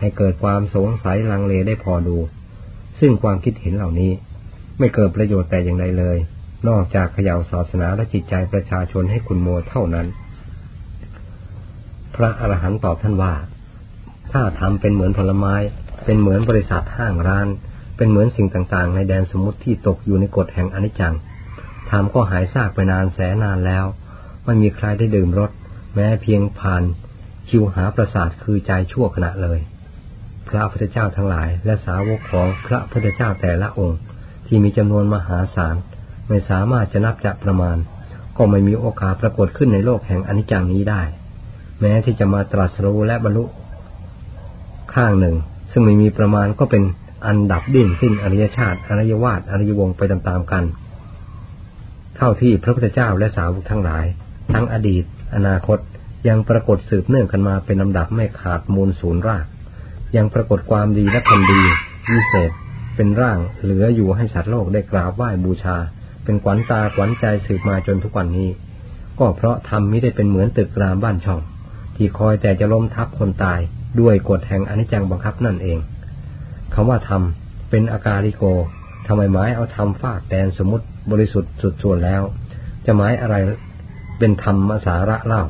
ให้เกิดความสงสัยลังเลได้พอดู ซึ่งความคิดเห็นเหล่านี้ ไม่เกิดประโยชน์แต่อย่างใดเลย นอกจากเขย่าศาสนาและจิตใจประชาชนให้คุณโมเท่านั้น พระอรหันต์ตอบท่านว่า ถ้าทำเป็นเหมือนผลไม้ เป็นเหมือนบริษัทห้างร้าน เป็นเหมือนสิ่งต่างๆ ในแดนสมมติที่ตกอยู่ในกฎแห่งอนิจจังทำก็หายซากไปนานแสนนานแล้ว ไม่มีใครได้ดื่มรสแม้เพียงผ่านคิวหาประสาทคือใจชั่วขณะเลย พระพุทธเจ้าทั้งหลาย และสาวกของพระพุทธเจ้าแต่ละองค์ ที่มีจำนวนมหาศาล ไม่สามารถจะนับจะประมาณ ก็ไม่มีโอกาสปรากฏขึ้นในโลกแห่งอนิจจังนี้ได้ แม้ที่จะมาตรัสรู้และบรรลุ ข้างหนึ่ง ซึ่งไม่มีประมาณก็เป็นอันดับดิ้นสิ้นอริยชาติอริยวาสอริยวงไปตามๆกัน เท่าที่พระพุทธเจ้าและสาวกทั้งหลาย ทั้งอดีต อนาคตยังปรากฏสืบเนื่องกันมาเป็นลำดับไม่ขาดมูลศูนย์ราก ยังปรากฏความดีและคนดีวิเศษ เป็นร่างเหลืออยู่ให้สัตว์โลกได้กราบไหว้บูชา เป็นขวัญตาขวัญใจสืบมาจนทุกวันนี้ ก็เพราะทำไม่ได้เป็นเหมือนตึกรามบ้านช่อง ที่คอยแต่จะล้มทับคนตายด้วยกฎแห่งอนิจจังบังคับนั่นเองคำว่าทำเป็นอาการิโกทำไมหมายเอาทำฟากแดนสมมติบริสุทธิ์สุดส่วนแล้ว จะหมายอะไรเป็นธรรมสาระเล่า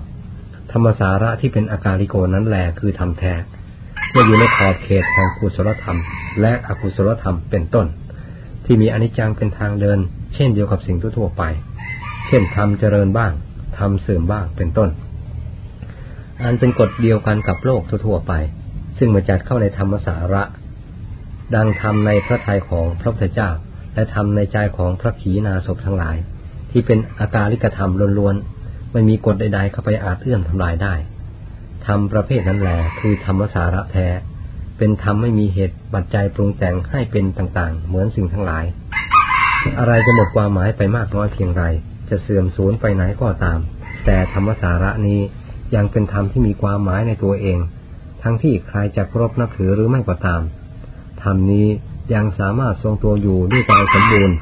ธรรมสาระที่เป็นอาการิโกนั้นแหละคือธรรมแท้ เมื่ออยู่ในขอบเขตแห่งกุศลธรรม และอกุศลธรรมเป็นต้น ที่มีอนิจจังเป็นทางเดิน เช่นเดียวกับสิ่งทั่วไป เช่นทำเจริญบ้างทำเสื่อมบ้างเป็นต้น อันเป็นกฎเดียวกันกับโลกทั่วไป ซึ่งมาจัดเข้าในธรรมสาระ ดังทำในพระทัยของพระพุทธเจ้า และทำในใจของพระขีณาสพทั้งหลาย ที่เป็นอาการลิกธรรมล้วนๆไม่มีกฎใดๆเข้าไปอาจเอื้อมทำลายได้ ธรรมประเภทนั้นแหละคือธรรมสาระแท้ เป็นธรรมไม่มีเหตุปัจจัยปรุงแต่งให้เป็นต่างๆ เหมือนสิ่งทั้งหลาย อะไรจะหมดความหมายไปมากน้อยเพียงไร จะเสื่อมสูญไปไหนก็ตาม แต่ธรรมสาระนี้ยังเป็นธรรมที่มีความหมายในตัวเอง ทั้งที่ใครจะครบนับถือหรือไม่ก็ตาม ธรรมนี้ยังสามารถทรงตัวอยู่ด้วยใจสมบูรณ์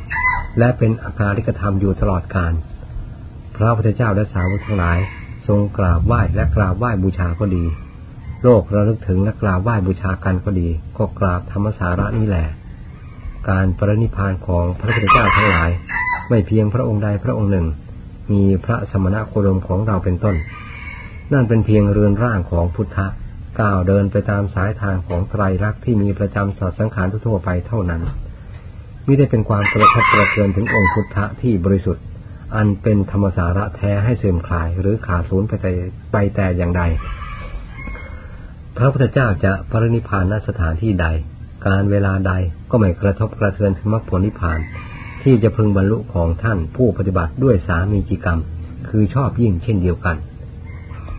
และเป็นอาการิกธรรมอยู่ตลอดกาล พระพุทธเจ้าและสาวกทั้งหลาย ทรงกราบไหว้และกราบไหว้บูชาก็ดี โลกระลึกถึงและกราบไหว้บูชากันก็ดี ก็กราบธรรมสาระนี้แหละ การปรินิพานของพระพุทธเจ้าทั้งหลาย ไม่เพียงพระองค์ใดพระองค์หนึ่ง มีพระสมณะโคดมของเราเป็นต้น นั่นเป็นเพียงเรือนร่างของพุทธะก้าวเดินไปตามสายทางของไตรลักษณ์ที่มีประจำสอดสังขารทั่วไปเท่านั้นไม่ได้เป็นความกระทบกระเทือนถึงองค์พุทธะที่บริสุทธิ์ อันเป็นธรรมสาระแท้ให้เสื่อมคลาย หรือขาดสูญไปแต่ไปแต่อย่างใด พระพุทธเจ้าจะปรินิพานณสถานที่ใด การเวลาใดก็ไม่กระทบกระเทือนถึงมรรคผลนิพพาน ที่จะพึงบรรลุของท่านผู้ปฏิบัติด้วยสามีจิกรรม คือชอบยิ่งเช่นเดียวกัน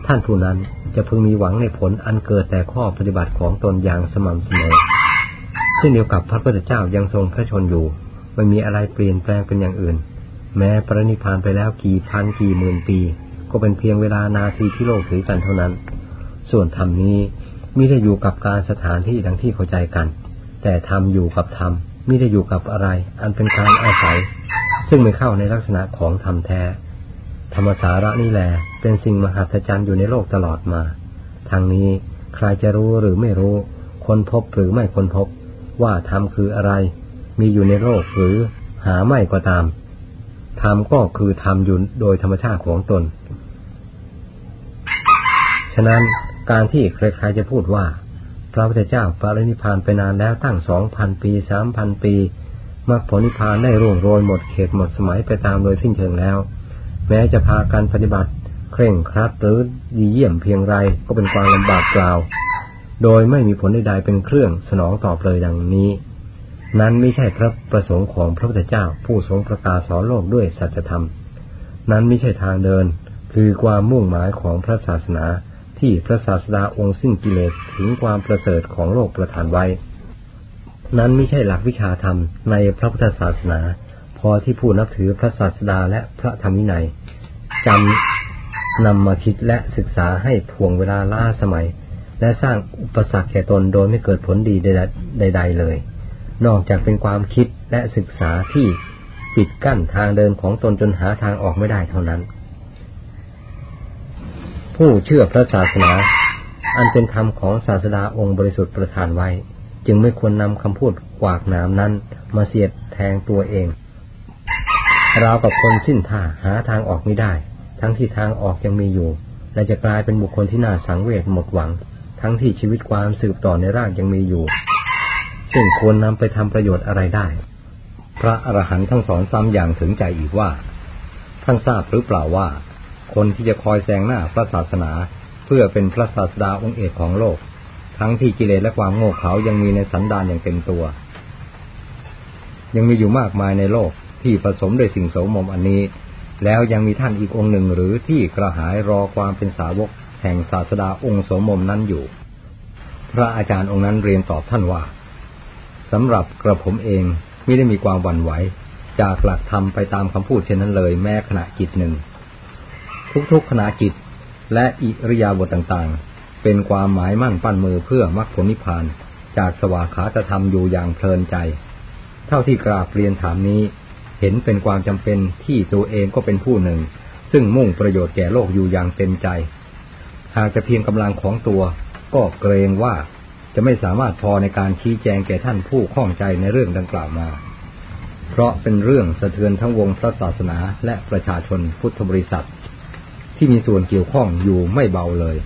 ท่านผู้นั้นจะพึงมีหวังในผลอันเกิดแต่ข้อปฏิบัติของตนอย่างสม่ำเสมอเช่นเดียวกับพระพุทธเจ้ายังทรงพระชนอยู่ ไม่มีอะไรเปลี่ยนแปลงเป็นอย่างอื่น แม้ปรินิพานไปแล้วกี่พันกี่หมื่นปี ก็เป็นเพียงเวลานาทีที่โลกถือกันเท่านั้น ส่วนธรรมนี้มิได้อยู่กับการสถานที่ดังที่เข้าใจกัน แต่ธรรมอยู่กับธรรมมิได้อยู่กับอะไร อันเป็นการอาศัย ซึ่งไม่เข้าในลักษณะของธรรมแท้ ธรรมสาระนี่แหละเป็นสิ่งมหัศจรรย์อยู่ในโลกตลอดมา ทางนี้ใครจะรู้หรือไม่รู้ คนพบหรือไม่คนพบ ว่าธรรมคืออะไร มีอยู่ในโลกหรือหาไม่ก็ตาม ธรรมก็คือธรรมอยู่โดยธรรมชาติของตน ฉะนั้นการที่ใครๆจะพูดว่า พระพุทธเจ้าปรินิพานไปนานแล้วตั้งสองพันปีสามพันปีมรรคผลนิพพานได้ร่วงโรยหมดเขตหมดสมัยไปตามโดยสิ้นเชิงแล้ว แม้จะพาการปฏิบัติ เคร่งครัดหรือดีเยี่ยมเพียงไรก็เป็นความลำบากเปล่า โดยไม่มีผลใดๆเป็นเครื่องสนองตอบเลยดังนี้ นั้นไม่ใช่พระประสงค์ของพระพุทธเจ้าผู้ทรงประกาศสอนโลกด้วยสัจธรรม นั้นไม่ใช่ทางเดิน คือความมุ่งหมายของพระศาสนาที่พระศาสดาองค์สิ้นกิเลสถึงความประเสริฐของโลกประทานไว้ นั้นไม่ใช่หลักวิชาธรรมในพระพุทธศาสนา พอที่ผู้นับถือพระศาสดาและพระธรรมวินัยจำนำมาคิดและศึกษาให้ทวงเวลาล่าสมัย และสร้างอุปสรรคแก่ตนโดยไม่เกิดผลดีใดๆเลย นอกจากเป็นความคิดและศึกษาที่ปิดกั้นทางเดินของตนจนหาทางออกไม่ได้เท่านั้น ผู้เชื่อพระศาสนา อันเป็นธรรมของศาสดาองค์บริสุทธิ์ประทานไว้ จึงไม่ควรนำคำพูดกวากน้ำนั้น มาเสียดแทงตัวเองราวกับคนสิ้นท่าหาทางออกไม่ได้ ทั้งที่ทางออกยังมีอยู่ และจะกลายเป็นบุคคลที่น่าสังเวชหมดหวัง ทั้งที่ชีวิตความสืบต่อในร่างยังมีอยู่ ซึ่งควรนำไปทำประโยชน์อะไรได้ พระอรหันต์ทั้งสอนซ้ำอย่างถึงใจอีกว่า ท่านทราบหรือเปล่าว่า คนที่จะคอยแซงหน้าพระศาสนา เพื่อเป็นพระศาสดาองค์เอกของโลก ทั้งที่กิเลสและความโง่เขลายังมีในสันดานอย่างเต็มตัว ยังมีอยู่มากมายในโลกที่ผสมด้วยสิ่งโสมมอันนี้ แล้วยังมีท่านอีกองค์หนึ่งหรือที่กระหายรอความเป็นสาวกแห่งศาสดาองค์สมมนั้นอยู่ พระอาจารย์องค์นั้นเรียนตอบท่านว่า สำหรับกระผมเองไม่ได้มีความหวั่นไหว จากหลักธรรมไปตามคำพูดเช่นนั้นเลย แม้ขณะจิตหนึ่ง ทุกๆขณะจิตและอิริยาบถต่างๆ เป็นความหมายมั่นปั้นมือเพื่อมรรคผลนิพพาน จากสวาขาจะทำอยู่อย่างเพลินใจ เท่าที่กราบเรียนถามนี้ เห็นเป็นความจำเป็นที่ตัวเองก็เป็นผู้หนึ่ง ซึ่งมุ่งประโยชน์แก่โลกอยู่อย่างเต็มใจ หากจะเพียงกำลังของตัว ก็เกรงว่า จะไม่สามารถพอในการชี้แจงแก่ท่านผู้ข้องใจในเรื่องดังกล่าวมา เพราะเป็นเรื่องสะเทือนทั้งวงพระศาสนาและประชาชนพุทธบริษัท ที่มีส่วนเกี่ยวข้องอยู่ไม่เบาเลย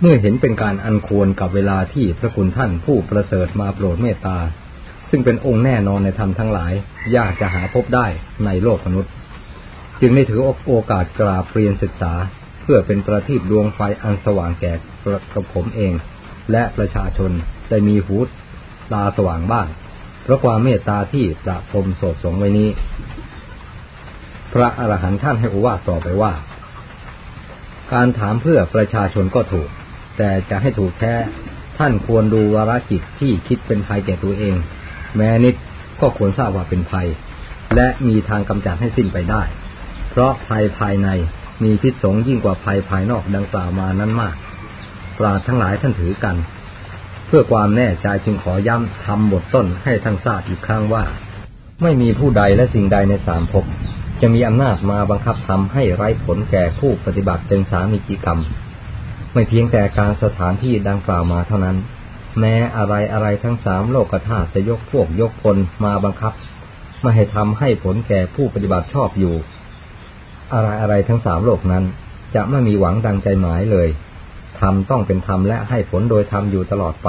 เมื่อเห็นเป็นการอันควรกับเวลาที่พระคุณท่านผู้ประเสริฐมาโปรดเมตตา ซึ่งเป็นองค์แน่นอนในธรรมทั้งหลาย ยากจะหาพบได้ในโลกมนุษย์ จึงได้ถือโอกาสกราบเรียนศึกษา เพื่อเป็นประทีปดวงไฟอันสว่างแก่กระผมเอง และประชาชนได้มีหูตาสว่างบ้าง เพราะความเมตตาที่ประพรมโสดสงไว้นี้ พระอรหันต์ท่านให้อุวาต่อไปว่า การถามเพื่อประชาชนก็ถูก แต่จะให้ถูกแท้ท่านควรดูวาระจิตที่คิดเป็นภัยแก่ตัวเอง แม้นิดก็ควรทราบว่าเป็นภัย และมีทางกำจัดให้สิ้นไปได้ เพราะภัยภายในมีพิษสงยิ่งกว่าภัยภายนอกดังกล่าวมานั้นมาก ปราทั้งหลายท่านถือกัน เพื่อความแน่ใจจึงขอย้ำทำบทต้นให้ท่านทราบอีกครั้งว่า ไม่มีผู้ใดและสิ่งใดในสามภพจะมีอำนาจมาบังคับทำให้ไร้ผลแก่ผู้ปฏิบัติเป็นสามีจิกรรม ไม่เพียงแต่การสถานที่ดังกล่าวมาเท่านั้น แม้อะไรอะไรทั้งสามโลกธาตุจะยกพวกยกคนมาบังคับไม่ให้ทำให้ผลแก่ผู้ปฏิบัติชอบอยู่ อะไรอะไรทั้งสามโลกนั้น จะไม่มีหวังดังใจหมายเลย ทำต้องเป็นธรรมและให้ผลโดยธรรมอยู่ตลอดไป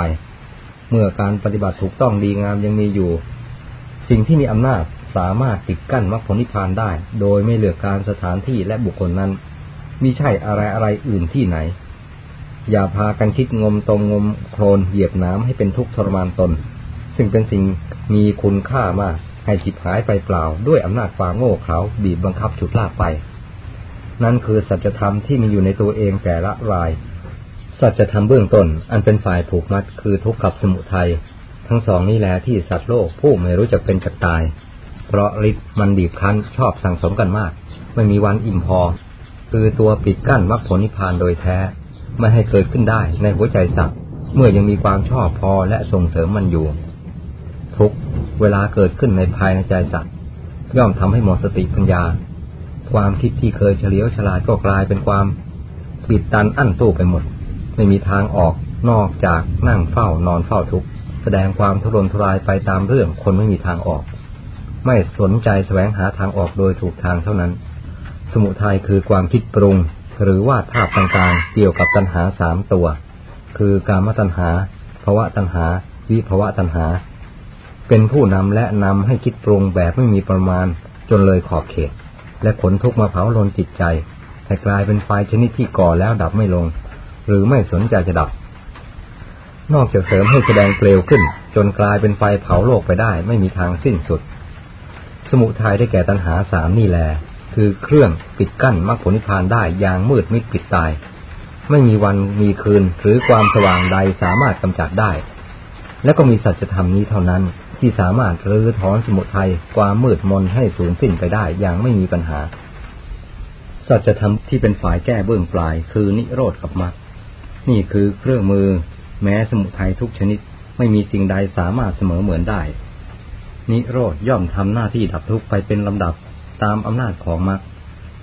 เมื่อการปฏิบัติถูกต้องดีงามยังมีอยู่ สิ่งที่มีอำนาจสามารถปิดกั้นมรรคผลนิพพานได้ โดยไม่เลือกการสถานที่และบุคคลนั้นมิใช่อะไรอะไรอื่นที่ไหน อย่าพากันคิดงมตรงงมโคลนเหยียบน้ำให้เป็นทุกข์ทรมานตน ซึ่งเป็นสิ่งมีคุณค่ามากให้ฉิบหายไปเปล่า ด้วยอำนาจความโง่เขลาบีบบังคับฉุดลากไป นั่นคือสัจธรรมที่มีอยู่ในตัวเองแต่ละราย สัจธรรมเบื้องต้น อันเป็นฝ่ายผูกมัดคือทุกข์กับสมุทัยทั้งสองนี้แหละที่สัตว์โลกผู้ไม่รู้จักเป็นจักตาย เพราะฤทธิ์มันบีบคั้นชอบสั่งสมกันมาก ไม่มีวันอิ่มพอ คือตัวปิดกั้นมรรคผลนิพพานโดยแท้ ไม่ให้เกิดขึ้นได้ในหัวใจสัตว์เมื่อยังมีความชอบพอและส่งเสริมมันอยู่ ทุกเวลาเกิดขึ้นในภายในใจสัตว์ย่อมทำให้หมดสติปัญญา ความคิดที่เคยเฉลียวฉลาดก็กลายเป็นความปิดตันอั้นตู้ไปหมด ไม่มีทางออกนอกจากนั่งเฝ้านอนเฝ้าทุกข์แสดงความทุรนทุรายไปตามเรื่องคนไม่มีทางออก ไม่สนใจแสวงหาทางออกโดยถูกทางเท่านั้น สมุทัยคือความคิดปรุง หรือวาดภาพต่างๆเกี่ยวกับตัณหาสามตัว คือการมตัณหาภาวะตัณหา วิภวะตัณหา เป็นผู้นำและนำให้คิดปรุงแบบไม่มีประมาณจนเลยขอบเขต และขนทุกมาเผาลนจิตใจให้กลายเป็นไฟชนิดที่ก่อแล้วดับไม่ลง หรือไม่สนใจจะดับ นอกจากเสริมให้แสดงเปลวขึ้น จนกลายเป็นไฟเผาโลกไปได้ ไม่มีทางสิ้นสุด สมุทัยได้แก่ตัณหาสามนี่แหละคือเครื่องปิดกั้นมรรคผลนิพพานได้อย่างมืดมิดปิดตาย ไม่มีวันมีคืนหรือความสว่างใดสามารถกำจัดได้ และก็มีสัจธรรมนี้เท่านั้นที่สามารถรื้อถอนสมุทัยความมืดมนให้สูญสิ้นไปได้อย่างไม่มีปัญหาสัจธรรมที่เป็นฝ่ายแก้เบื้องปลายคือนิโรธกับมรรค นี่คือเครื่องมือ แม้สมุทัยทุกชนิดไม่มีสิ่งใดสามารถเสมอเหมือนได้ นิโรธย่อมทำหน้าที่ดับทุกข์ไปเป็นลำดับตามอำนาจของมรรค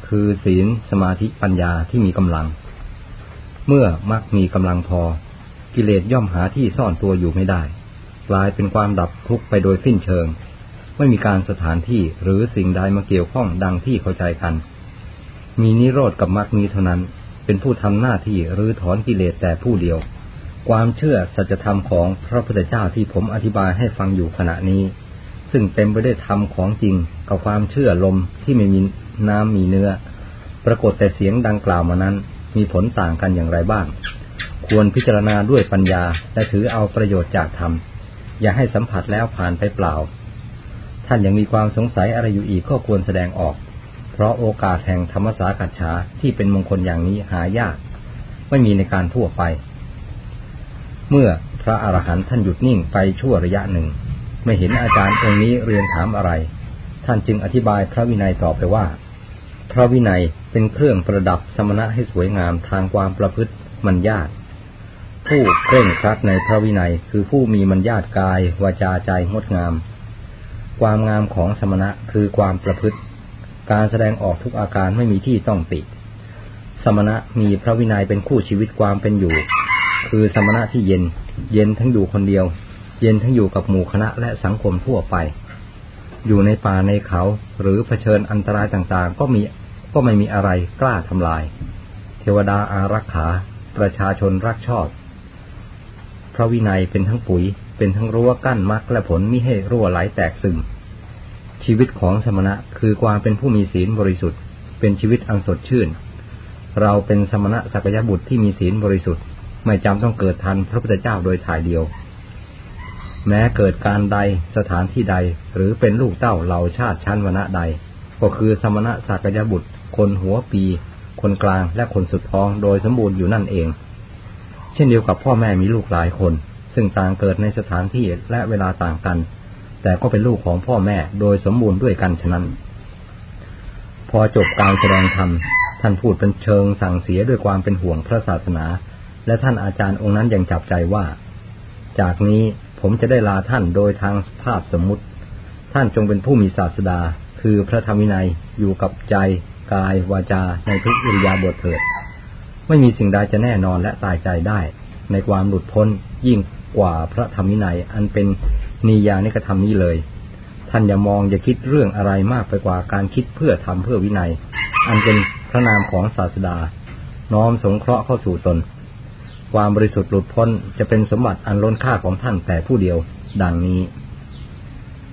คือศีลสมาธิปัญญาที่มีกำลัง เมื่อมรรคมีกำลังพอ กิเลสย่อมหาที่ซ่อนตัวอยู่ไม่ได้ กลายเป็นความดับทุกข์ไปโดยสิ้นเชิง ไม่มีการสถานที่หรือสิ่งใดมาเกี่ยวข้องดังที่เข้าใจกัน มีนิโรธกับมรรคนี้เท่านั้น เป็นผู้ทำหน้าที่หรือถอนกิเลสแต่ผู้เดียว ความเชื่อสัจธรรมของพระพุทธเจ้าที่ผมอธิบายให้ฟังอยู่ขณะนี้ ซึ่งเต็มไปด้วยธรรมของจริง กับความเชื่อลมที่ไม่มีน้ำมีเนื้อ ปรากฏแต่เสียงดังกล่าวมานั้น มีผลต่างกันอย่างไรบ้าง ควรพิจารณาด้วยปัญญาและถือเอาประโยชน์จากธรรม อย่าให้สัมผัสแล้วผ่านไปเปล่า ท่านยังมีความสงสัยอะไรอยู่อีกก็ควรแสดงออก ราะโอกาสแห่งธรรมสากัจฉาที่เป็นมงคลอย่างนี้หายาก ไม่มีในการทั่วไป เมื่อพระอรหันต์ท่านหยุดนิ่งไปชั่วระยะหนึ่ง ไม่เห็นอาจารย์องค์นี้เรียนถามอะไร ท่านจึงอธิบายพระวินัยต่อไปว่า พระวินัยเป็นเครื่องประดับสมณะให้สวยงามทางความประพฤติมันญาติผู้เคร่งครัดในพระวินัยคือผู้มีมันญาติกายวาจาใจงดงาม ความงามของสมณะคือความประพฤติ การแสดงออกทุกอาการไม่มีที่ต้องติ สมณะมีพระวินัยเป็นคู่ชีวิตความเป็นอยู่ คือสมณะที่เย็น เย็นทั้งอยู่คนเดียว เย็นทั้งอยู่กับหมู่คณะและสังคมทั่วไป อยู่ในป่าในเขาหรือเผชิญอันตรายต่างๆ ก็มีก็ไม่มีอะไรกล้าทำลาย เทวดาอารักขา ประชาชนรักชอบ พระวินัยเป็นทั้งปุ๋ย เป็นทั้งรั้วกั้นมรรคและผลมิให้รั่วไหลแตกซึม ชีวิตของสมณะคือความเป็นผู้มีศีลบริสุทธิ์ เป็นชีวิตอันสดชื่น เราเป็นสมณะสักยบุตรที่มีศีลบริสุทธิ์ ไม่จำต้องเกิดทันพระพุทธเจ้าโดยถ่ายเดียว แม้เกิดการใดสถานที่ใดหรือเป็นลูกเต้าเหล่าชาติชั้นวรรณะใด ก็คือสมณะสักยบุตร คนหัวปี คนกลางและคนสุดท้องโดยสมบูรณ์อยู่นั่นเอง เช่นเดียวกับพ่อแม่มีลูกหลายคน ซึ่งต่างเกิดในสถานที่และเวลาต่างกัน แต่ก็เป็นลูกของพ่อแม่โดยสมบูรณ์ด้วยกันฉะนั้น พอจบการแสดงธรรมท่านพูดเป็นเชิงสั่งเสียด้วยความเป็นห่วงพระศาสนา และท่านอาจารย์องค์นั้นยังจับใจว่า จากนี้ผมจะได้ลาท่านโดยทางภาพสมมุติ ท่านจงเป็นผู้มีศาสดา คือพระธรรมวินัยอยู่กับใจ กายวาจาในทุกอิริยาบถเถิด ไม่มีสิ่งใดจะแน่นอนและตายใจได้ ในความหลุดพ้นยิ่งกว่าพระธรรมวินัยอันเป็น นิยานิกธรรมนี้เลย ท่านอย่ามองอย่าคิดเรื่องอะไรมากไปกว่าการคิดเพื่อทำเพื่อวินัย อันเป็นพระนามของศาสดา น้อมสงเคราะห์เข้าสู่ตน ความบริสุทธิ์หลุดพ้นจะเป็นสมบัติอันล้นค่าของท่านแต่ผู้เดียว ดังนี้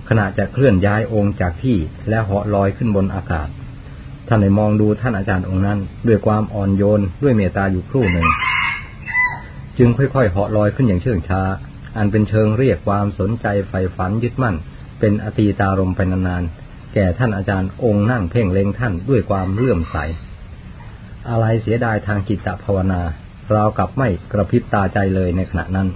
ขณะจะเคลื่อนย้ายองค์จากที่และเหาะลอยขึ้นบนอากาศ ท่านได้มองดูท่านอาจารย์องค์นั้น ด้วยความอ่อนโยนด้วยเมตตาอยู่ครู่หนึ่ง จึงค่อยๆเหาะลอยขึ้นอย่างเชื่องช้า อันเป็นเชิงเรียกความสนใจใฝ่ฝันยึดมั่น เป็นอตีตารมไปนานๆ แก่ท่านอาจารย์องค์นั่งเพ่งเล็งท่านด้วยความเลื่อมใส อะไรเสียดายทางจิตตภาวนา เรากับไม่กระพริบตาใจเลยในขณะนั้น